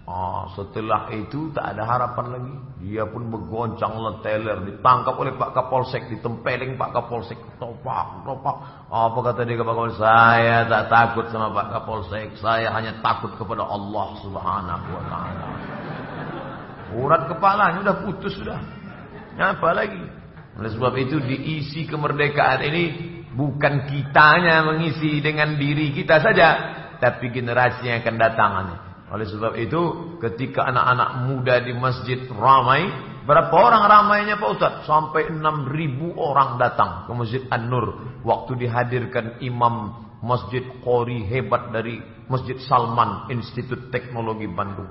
Ah, setelah itu tak ada harapan lagi. Dia pun bergoncang leteler, ditangkap oleh Pak Kapolsek, ditempeleng Pak Kapolsek, topak, topak. Apa kata dia ke Pak Kapolsek? Saya tak takut sama Pak Kapolsek, saya hanya takut kepada Allah Subhanahu wa taala. Urat kepalanya sudah putus sudah. Apa lagi? Oleh sebab itu diisi kemerdekaan ini bukan kitanya mengisi dengan diri kita saja, tapi generasi yang akan datang. Oleh sebab itu ketika anak-anak muda di masjid ramai, berapa orang ramainya Pak Ustaz? Sampai 6000 orang datang ke Masjid An-Nur waktu dihadirkan imam Masjid Qori hebat dari Masjid Salman Institut Teknologi Bandung.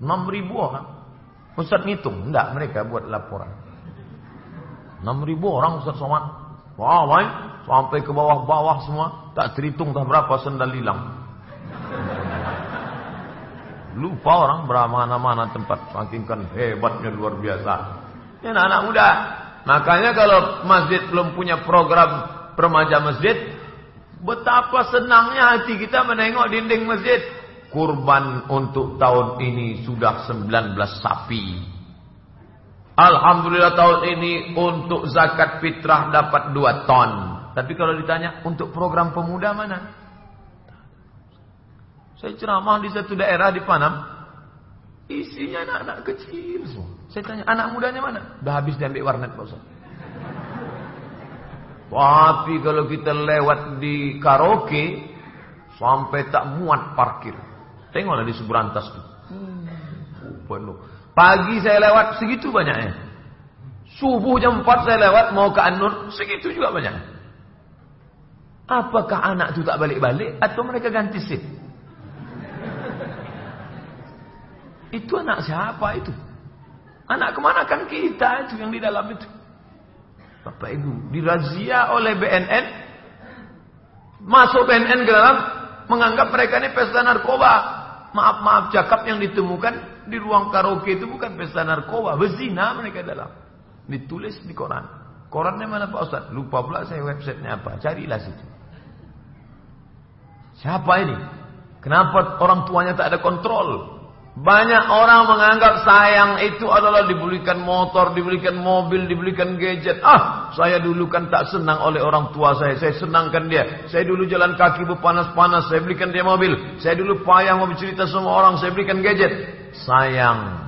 6000 orang. Ustaz ngitung, enggak mereka buat laporan. 6000 orang Ustaz Somad. Wah, main sampai ke bawah-bawah semua, tak terhitung dah berapa sendal hilang. Lupa orang berapa mana-mana tempat, saking kan hebatnya luar biasa. Ini anak-anak muda. Makanya kalau masjid belum punya program remaja masjid, betapa senangnya hati kita menengok dinding masjid kurban untuk tahun ini sudah 19 sapi. Alhamdulillah tahun ini untuk zakat fitrah dapat 2 ton. Tapi kalau ditanya untuk program pemuda mana? Saya ceramah di satu daerah di Panam. Isinya anak-anak kecil semua. Saya tanya, anak mudanya mana? Dah habis diambil warnet Pak Ustaz. Tapi kalau kita lewat di karaoke, sampai tak muat parkir. Tengoklah di Subrantas tuh. Hmm. Penuh. Pagi saya lewat segitu banyaknya. Subuh jam 4 saya lewat mau ke An-Nur segitu juga banyak. Apakah anak itu tak balik-balik atau mereka ganti seat? Itu anak siapa itu? Anak ke mana kan kita itu yang di dalam itu. Bapak Ibu, dirazia oleh BNN. Masuk BNN ke dalam menganggap mereka ini pesta narkoba. Maaf-maaf cakap yang ditemukan di ruang karaoke itu bukan pesta narkoba, berzina mereka dalam. Ditulis di koran. Korannya mana Pak Ustaz? Lupa pula saya websitenya apa. Carilah situ. Siapa ini? Kenapa orang tuanya tak ada kontrol? Banyak orang menganggap sayang itu adalah dibelikan motor, dibelikan mobil, dibelikan gadget. Ah, saya dulu kan tak senang oleh orang tua saya. Saya senangkan dia. Saya dulu jalan kaki berpanas-panas, saya belikan dia mobil. Saya dulu payah mau bercerita sama orang, saya belikan gadget. Sayang.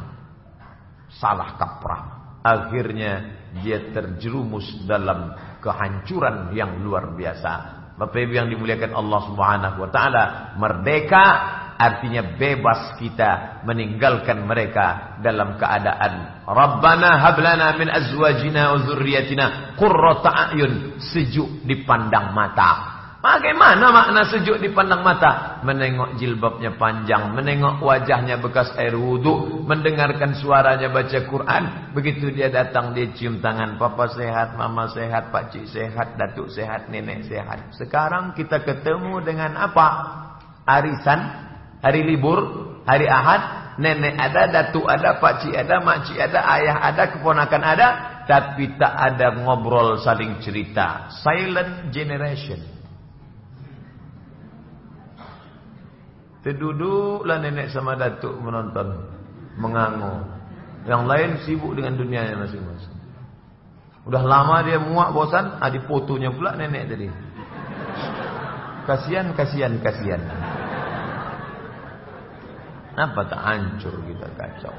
Salah kaprah. Akhirnya dia terjerumus dalam kehancuran yang luar biasa. Bapak Ibu yang dimuliakan Allah Subhanahu wa taala, merdeka artinya bebas kita meninggalkan mereka dalam keadaan Rabbana hablana min azwajina wa dzurriyyatina qurrata a'yun sejuk dipandang mata Bagaimana makna sejuk dipandang mata? Menengok jilbabnya panjang, menengok wajahnya bekas air wudhu, mendengarkan suaranya baca Quran. Begitu dia datang, dia cium tangan. Papa sehat, mama sehat, pak cik sehat, datuk sehat, nenek sehat. Sekarang kita ketemu dengan apa? Arisan Hari libur, hari Ahad, nenek ada, datuk ada, pakcik ada, makcik ada, ayah ada, keponakan ada, tapi tak ada ngobrol saling cerita. Silent generation. Terduduklah nenek sama datuk menonton, mengangu. Yang lain sibuk dengan dunianya masing-masing. Udah lama dia muak bosan, adik fotonya pula nenek tadi. Kasihan, kasihan, kasihan. Apa tak hancur kita kacau.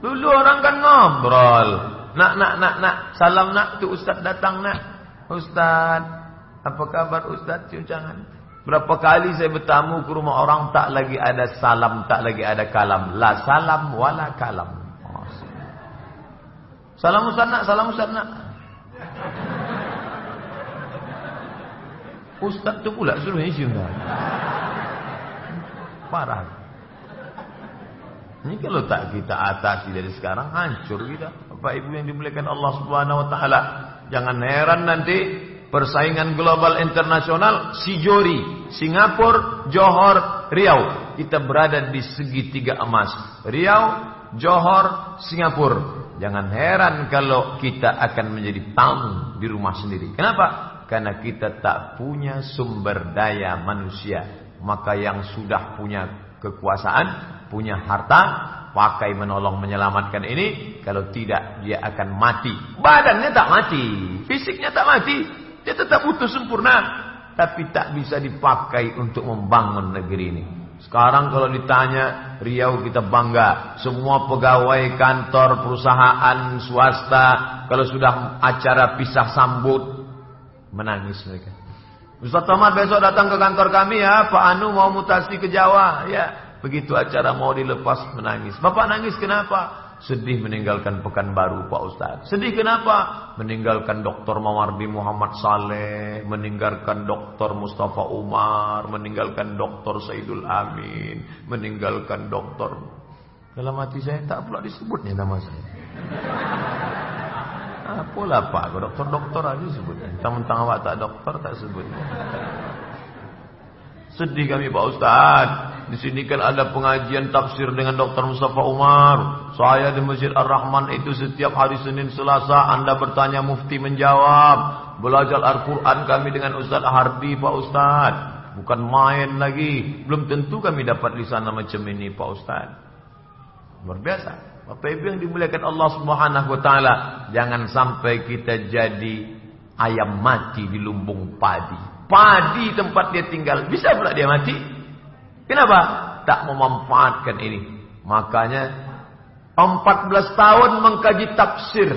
Dulu orang kan ngobrol. Nak, nak, nak, nak. Salam nak. Tu ustaz datang nak. Ustaz. Apa kabar ustaz? Jangan. Berapa kali saya bertamu ke rumah orang. Tak lagi ada salam. Tak lagi ada kalam. La salam wala kalam. Salam ustaz nak. Salam ustaz nak. Ustaz tu pula suruh cium. Parah. Ini kalau tak kita atasi dari sekarang hancur kita. Bapak Ibu yang dimuliakan Allah Subhanahu wa taala. Jangan heran nanti persaingan global internasional si Jori, Singapura, Johor, Riau. Kita berada di segitiga emas. Riau, Johor, Singapura. Jangan heran kalau kita akan menjadi tamu di rumah sendiri. Kenapa? Karena kita tak punya sumber daya manusia. Maka yang sudah punya kekuasaan, punya harta, pakai menolong menyelamatkan ini. Kalau tidak, dia akan mati. Badannya tak mati. Fisiknya tak mati. Dia tetap utuh sempurna. Tapi tak bisa dipakai untuk membangun negeri ini. Sekarang kalau ditanya, Riau kita bangga. Semua pegawai kantor, perusahaan, swasta, kalau sudah acara pisah sambut, menangis mereka. Ustaz Tomar besok datang ke kantor kami ya, Pak Anu mau mutasi ke Jawa. Ya, begitu acara mau dilepas menangis. Bapak nangis kenapa? Sedih meninggalkan Pekanbaru Pak Ustaz. Sedih kenapa? Meninggalkan Dr. Mawardi Muhammad Saleh, meninggalkan Dr. Mustafa Umar, meninggalkan Dr. Saidul Amin, meninggalkan Dr. Dalam hati saya tak pula disebutnya nama saya. Apalah Pak, doktor-doktor aja sebutnya. Mentang-mentang awak tak doktor tak sebutnya. Sedih kami Pak Ustaz. Di sini kan ada pengajian tafsir dengan Dr. Mustafa Umar. Saya di Masjid Ar-Rahman itu setiap hari Senin Selasa Anda bertanya mufti menjawab. Belajar Al-Quran kami dengan Ustaz Hardi Pak Ustaz. Bukan main lagi. Belum tentu kami dapat di sana macam ini Pak Ustaz. Luar biasa. Bapak Ibu yang dimuliakan Allah Subhanahu wa taala, jangan sampai kita jadi ayam mati di lumbung padi padi tempat dia tinggal. Bisa pula dia mati. Kenapa? Tak memanfaatkan ini. Makanya 14 tahun mengkaji tafsir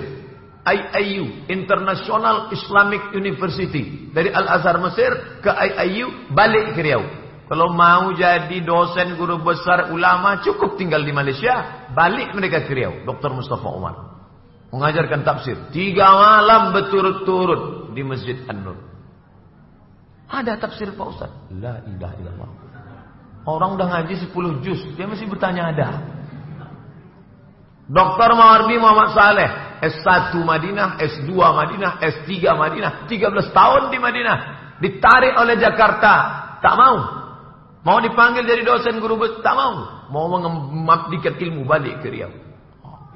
IIU International Islamic University dari Al-Azhar Mesir ke IIU balik ke Riau. Kalau mau jadi dosen guru besar ulama cukup tinggal di Malaysia, balik mereka ke Riau. Dr. Mustafa Umar mengajarkan tafsir tiga malam berturut-turut di Masjid An-Nur. Ada tafsir Pak Ustaz. La ilaha illallah. Orang udah ngaji 10 juz, dia masih bertanya ada. Dr. Mawardi Muhammad Saleh, S1 Madinah, S2 Madinah, S3 Madinah, 13 tahun di Madinah. Ditarik oleh Jakarta, tak mau. Mau dipanggil jadi dosen guru besar, tak mau. Mau mengabdikan ilmu balik ke Riau.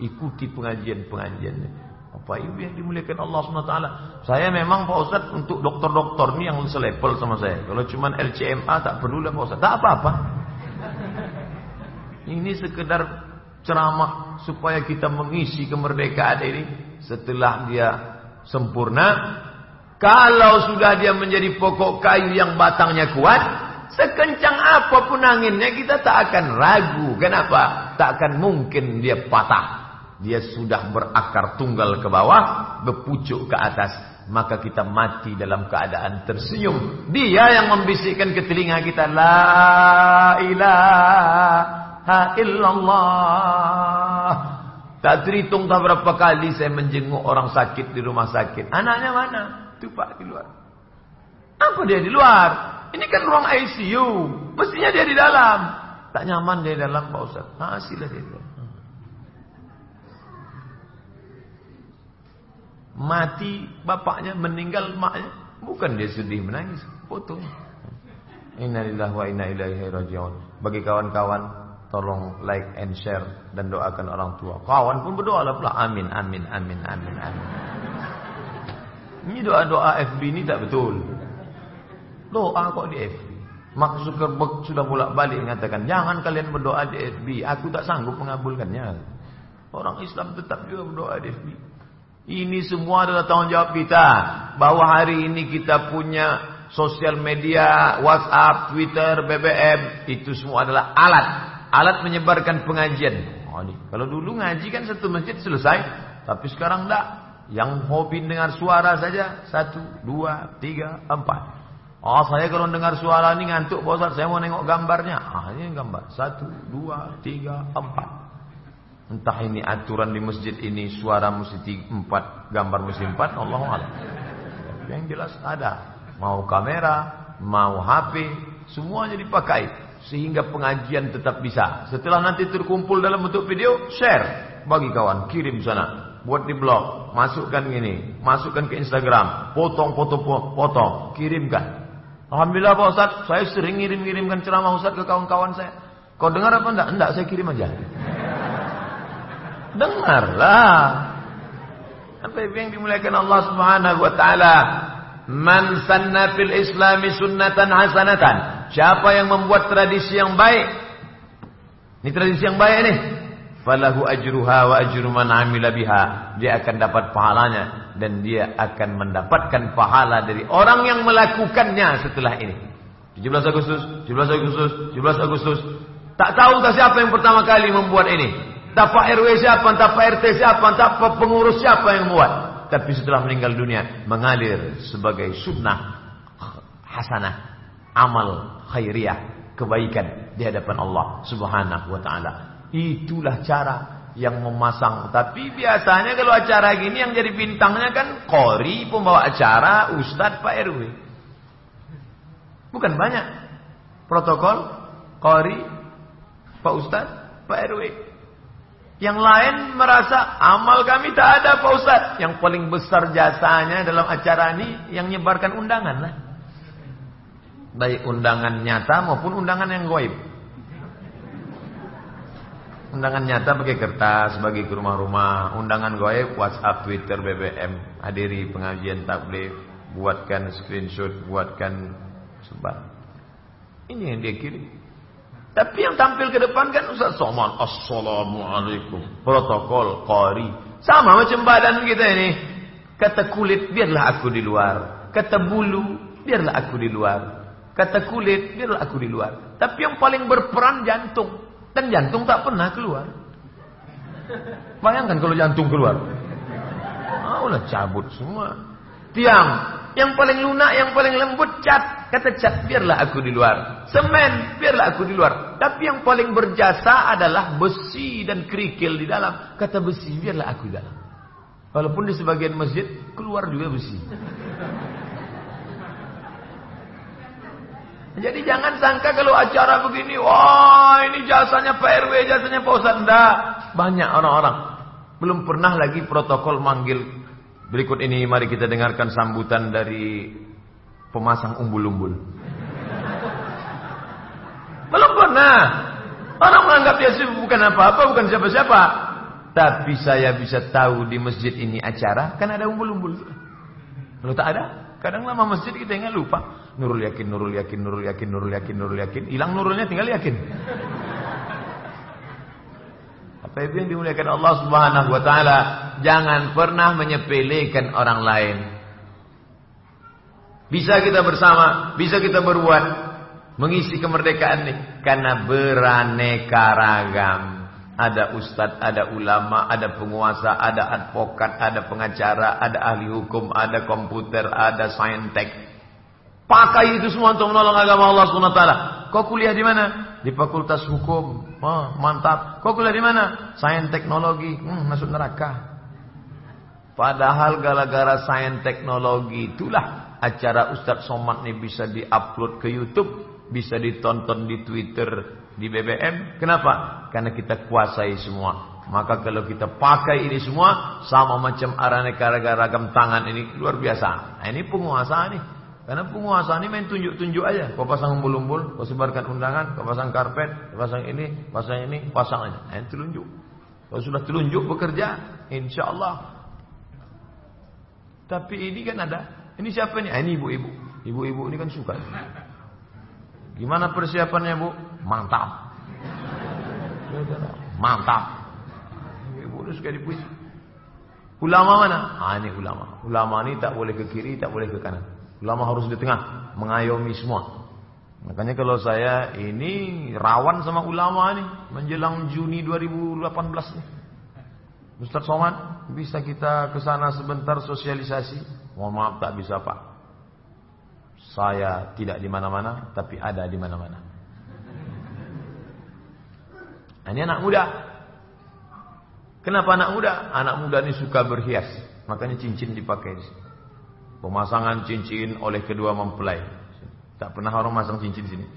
Ikuti pengajian-pengajiannya. Bapak Ibu yang dimuliakan Allah SWT. Saya memang Pak Ustaz untuk dokter-dokter ini yang selevel sama saya. Kalau cuma LCMA tak perlu lah Pak Ustaz. Tak apa-apa. Ini sekedar ceramah supaya kita mengisi kemerdekaan ini setelah dia sempurna. Kalau sudah dia menjadi pokok kayu yang batangnya kuat, sekencang apa pun anginnya kita tak akan ragu. Kenapa? Tak akan mungkin dia patah dia sudah berakar tunggal ke bawah, berpucuk ke atas, maka kita mati dalam keadaan tersenyum. Dia yang membisikkan ke telinga kita, La ilaha illallah. Tak terhitung tak berapa kali saya menjenguk orang sakit di rumah sakit. Anaknya mana? Itu pak di luar. Apa dia di luar? Ini kan ruang ICU. Mestinya dia di dalam. Tak nyaman dia di dalam Pak Ustaz. Ha, sila dia. Mati bapaknya, meninggal maknya. Bukan dia sedih menangis. Foto. Innalillahi wa inna ilaihi rajiun. Bagi kawan-kawan, tolong like and share dan doakan orang tua. Kawan pun berdoa pula. Amin, amin, amin, amin, amin. Ini doa-doa FB ini tak betul. Doa kok di FB. Mark Zuckerberg sudah bolak balik mengatakan, jangan kalian berdoa di FB. Aku tak sanggup mengabulkannya. Orang Islam tetap juga berdoa di FB. Ini semua adalah tanggung jawab kita. Bahwa hari ini kita punya sosial media, WhatsApp, Twitter, BBM. Itu semua adalah alat. Alat menyebarkan pengajian. Oh, ini. Kalau dulu ngaji kan satu masjid selesai. Tapi sekarang tidak. Yang hobi dengar suara saja. Satu, dua, tiga, empat. Oh saya kalau dengar suara ini ngantuk Pak Saya mau nengok gambarnya. Ah ini gambar. Satu, dua, tiga, empat. Entah ini aturan di masjid ini suara mesti empat, gambar mesti empat, Allah Allah. Yang jelas ada. Mau kamera, mau HP, semuanya dipakai. Sehingga pengajian tetap bisa. Setelah nanti terkumpul dalam bentuk video, share. Bagi kawan, kirim sana. Buat di blog, masukkan gini, masukkan ke Instagram, potong foto potong, kirimkan. Alhamdulillah Pak Ustaz, saya sering ngirim-ngirimkan ceramah Ustaz ke kawan-kawan saya. Kau dengar apa enggak? Enggak, saya kirim aja. Dengarlah. Apa yang dimuliakan Allah Subhanahu wa taala? Man sanna fil Islami sunnatan hasanatan. Siapa yang membuat tradisi yang baik? Ini tradisi yang baik nih. Falahu ajruha wa ajru man amila biha. Dia akan dapat pahalanya dan dia akan mendapatkan pahala dari orang yang melakukannya setelah ini. 17 Agustus, 17 Agustus, 17 Agustus. Tak tahu tak siapa yang pertama kali membuat ini. Tak Pak RW siapa, tak Pak RT siapa, tak pengurus siapa yang membuat. Tapi setelah meninggal dunia mengalir sebagai sunnah hasanah, amal khairiyah, kebaikan di hadapan Allah Subhanahu wa taala. Itulah cara yang memasang. Tapi biasanya kalau acara gini yang jadi bintangnya kan kori pembawa acara, ustadz Pak RW. Bukan banyak. Protokol, kori, Pak Ustadz, Pak RW. Yang lain merasa amal kami tak ada Pak Ustaz. Yang paling besar jasanya dalam acara ini yang nyebarkan undangan lah. Baik undangan nyata maupun undangan yang goib. Undangan nyata pakai kertas bagi ke rumah-rumah. Undangan goib WhatsApp, Twitter, BBM. Hadiri pengajian tabligh. Buatkan screenshot, buatkan sebar. Ini yang dia kirim. Tapi yang tampil ke depan kan Ustaz Somad. Assalamualaikum. Protokol, qari. Sama macam badan kita ini. Kata kulit, biarlah aku di luar. Kata bulu, biarlah aku di luar. Kata kulit, biarlah aku di luar. Tapi yang paling berperan jantung. Dan jantung tak pernah keluar. Bayangkan kalau jantung keluar. Maulah cabut semua. Tiang, yang paling lunak, yang paling lembut cat. Kata cat, biarlah aku di luar. Semen, biarlah aku di luar. Tapi yang paling berjasa adalah besi dan kerikil di dalam. Kata besi, biarlah aku di dalam. Walaupun di sebagian masjid, keluar juga besi. Jadi jangan sangka kalau acara begini, wah ini jasanya Pak RW, jasanya Pak Ustaz. Banyak orang-orang. Belum pernah lagi protokol manggil Berikut ini mari kita dengarkan sambutan dari pemasang umbul-umbul. Belum pernah. Orang menganggap dia bukan apa-apa, bukan siapa-siapa. Tapi saya bisa tahu di masjid ini acara, kan ada umbul-umbul. Kalau tak ada, kadang lama masjid kita ingat lupa. Nurul yakin, nurul yakin, nurul yakin, nurul yakin, nurul yakin. Hilang nurulnya tinggal yakin. Apa yang dimuliakan Allah Subhanahu wa taala? Jangan pernah menyepelekan orang lain. Bisa kita bersama, bisa kita berbuat mengisi kemerdekaan ini karena beraneka ragam. Ada ustadz, ada ulama, ada penguasa, ada advokat, ada pengacara, ada ahli hukum, ada komputer, ada saintek. Pakai itu semua untuk menolong agama Allah taala. Kau kuliah di mana? di Fakultas Hukum. Oh, mantap. Kok kuliah di mana? Sains Teknologi. Hmm, masuk neraka. Padahal gara-gara sains teknologi itulah acara Ustadz Somad ini bisa diupload ke YouTube, bisa ditonton di Twitter, di BBM. Kenapa? Karena kita kuasai semua. Maka kalau kita pakai ini semua sama macam araneka ragam tangan ini luar biasa. Nah, ini penguasa nih. Karena penguasa ini main tunjuk-tunjuk aja. Kau pasang umbul-umbul, kau sebarkan undangan, kau pasang karpet, kau pasang ini, pasang ini, pasang aja. Nah, telunjuk. Kalau sudah telunjuk bekerja, insya Allah. Tapi ini kan ada. Ini siapa nih? Ah, ini ibu-ibu. Ibu-ibu ini kan suka. Gimana persiapannya bu? Mantap. Mantap. Ibu ini suka dipuji. Ulama mana? Ah ini ulama. Ulama ini tak boleh ke kiri, tak boleh ke kanan. Ulama harus di tengah, mengayomi semua. Makanya kalau saya ini rawan sama ulama nih menjelang Juni 2018 nih. Ustaz Somad, bisa kita ke sana sebentar sosialisasi? Mohon maaf tak bisa, Pak. Saya tidak di mana-mana, tapi ada di mana-mana. Nah, ini anak muda. Kenapa anak muda? Anak muda ini suka berhias, makanya cincin dipakai. Pemasangan cincin oleh kedua mempelai. Tak pernah orang masang cincin sini.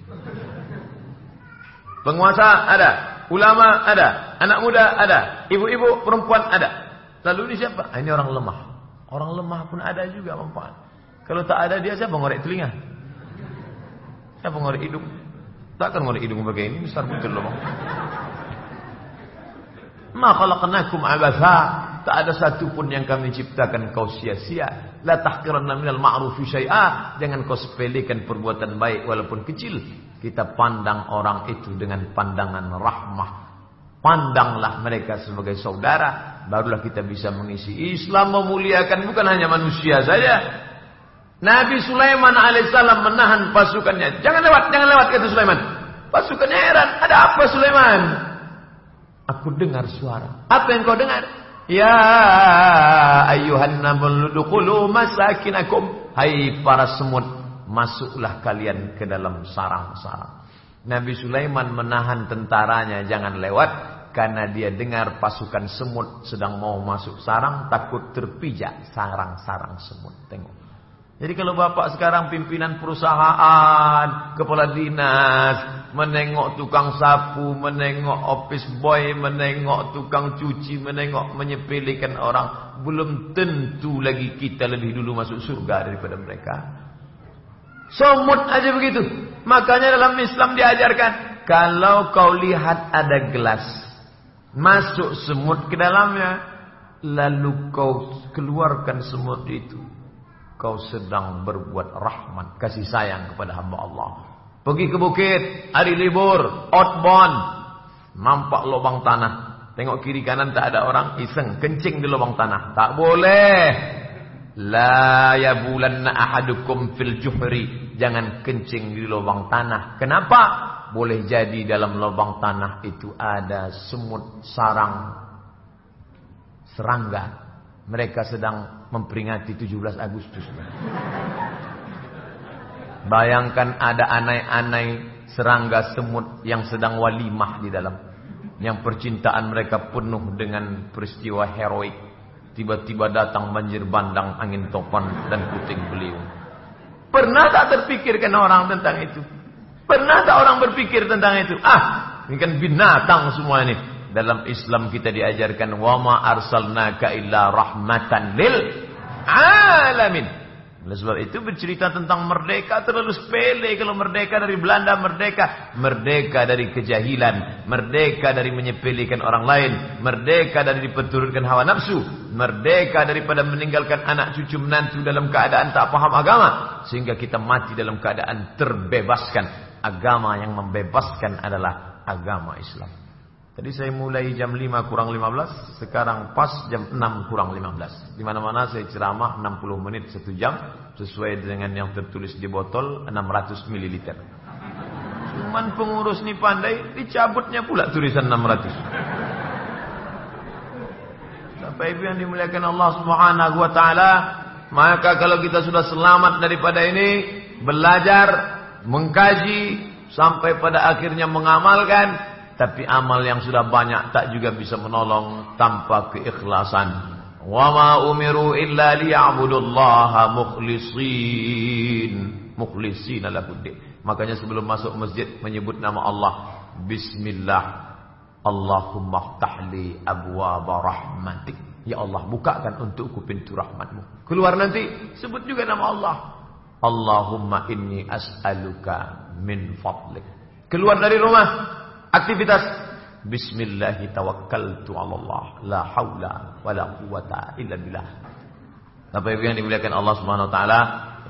Penguasa ada, ulama ada, anak muda ada, ibu-ibu perempuan ada. Lalu ini siapa? Ah, ini orang lemah. Orang lemah pun ada juga manfaat. Kalau tak ada dia siapa ngorek telinga? Siapa ngorek hidung? Takkan ngorek hidung begini, besar betul loh. Ma khalaqnakum abatha. Tak ada satu pun yang kami ciptakan kau sia-sia. La tahqiranna minal ma'rufi syai'a. Jangan kau sepelekan perbuatan baik walaupun kecil. Kita pandang orang itu dengan pandangan rahmah. Pandanglah mereka sebagai saudara. Barulah kita bisa mengisi Islam memuliakan bukan hanya manusia saja. Nabi Sulaiman alaihissalam menahan pasukannya. Jangan lewat, jangan lewat kata Sulaiman. Pasukannya heran, ada apa Sulaiman? Aku dengar suara. Apa yang kau dengar? Ya ayuhan namul dukhulu masakinakum. Hai para semut, masuklah kalian ke dalam sarang-sarang. Nabi Sulaiman menahan tentaranya jangan lewat karena dia dengar pasukan semut sedang mau masuk sarang takut terpijak sarang-sarang semut. Tengok. Jadi kalau bapak sekarang pimpinan perusahaan, kepala dinas, menengok tukang sapu, menengok office boy, menengok tukang cuci, menengok menyepelekan orang, belum tentu lagi kita lebih dulu masuk surga daripada mereka. Somut aja begitu. Makanya dalam Islam diajarkan, kalau kau lihat ada gelas, masuk semut ke dalamnya, lalu kau keluarkan semut itu kau sedang berbuat rahmat, kasih sayang kepada hamba Allah. Pergi ke bukit, hari libur, outbound, nampak lubang tanah. Tengok kiri kanan tak ada orang, iseng, kencing di lubang tanah. Tak boleh. La yabulanna ahadukum fil juhri. Jangan kencing di lubang tanah. Kenapa? Boleh jadi dalam lubang tanah itu ada semut sarang serangga. Mereka sedang memperingati 17 Agustus. Bayangkan ada anai-anai serangga semut yang sedang walimah di dalam. Yang percintaan mereka penuh dengan peristiwa heroik. Tiba-tiba datang banjir bandang, angin topan dan puting beliung. Pernah tak terpikirkan orang tentang itu? Pernah tak orang berpikir tentang itu? Ah, ini kan binatang semua ini. Dalam Islam kita diajarkan wama arsalnaka illa rahmatan lil alamin. Oleh sebab itu bercerita tentang merdeka terlalu sepele kalau merdeka dari Belanda merdeka, merdeka dari kejahilan, merdeka dari menyepelekan orang lain, merdeka dari diperturutkan hawa nafsu, merdeka daripada meninggalkan anak cucu menantu dalam keadaan tak paham agama sehingga kita mati dalam keadaan terbebaskan. Agama yang membebaskan adalah agama Islam. Tadi saya mulai jam 5 kurang 15, sekarang pas jam 6 kurang 15. Di mana-mana saya ceramah 60 menit 1 jam sesuai dengan yang tertulis di botol 600 ml. Cuman pengurus ni pandai dicabutnya pula tulisan 600. Bapak Ibu yang dimuliakan Allah Subhanahu wa taala, maka kalau kita sudah selamat daripada ini, belajar, mengkaji sampai pada akhirnya mengamalkan tapi amal yang sudah banyak tak juga bisa menolong tanpa keikhlasan. Wa ma umiru illa liya'budullaha mukhlisin. Mukhlisin lahuddin. Makanya sebelum masuk masjid menyebut nama Allah. Bismillah. Allahumma ftahli abwaba rahmatik. Ya Allah bukakan untukku pintu rahmatmu. Keluar nanti sebut juga nama Allah. Allahumma inni as'aluka min fadlik. Keluar dari rumah Aktivitas Bismillahi tawakkaltu Allah La haula wa la quwata illa billah Bapak Ibu yang dimuliakan Allah Subhanahu wa taala,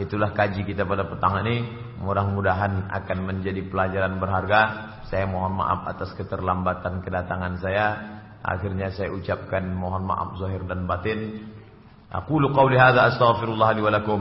itulah kaji kita pada petang ini. Mudah-mudahan akan menjadi pelajaran berharga. Saya mohon maaf atas keterlambatan kedatangan saya. Akhirnya saya ucapkan mohon maaf zahir dan batin. Aku lu qauli hadza astaghfirullah li wa lakum.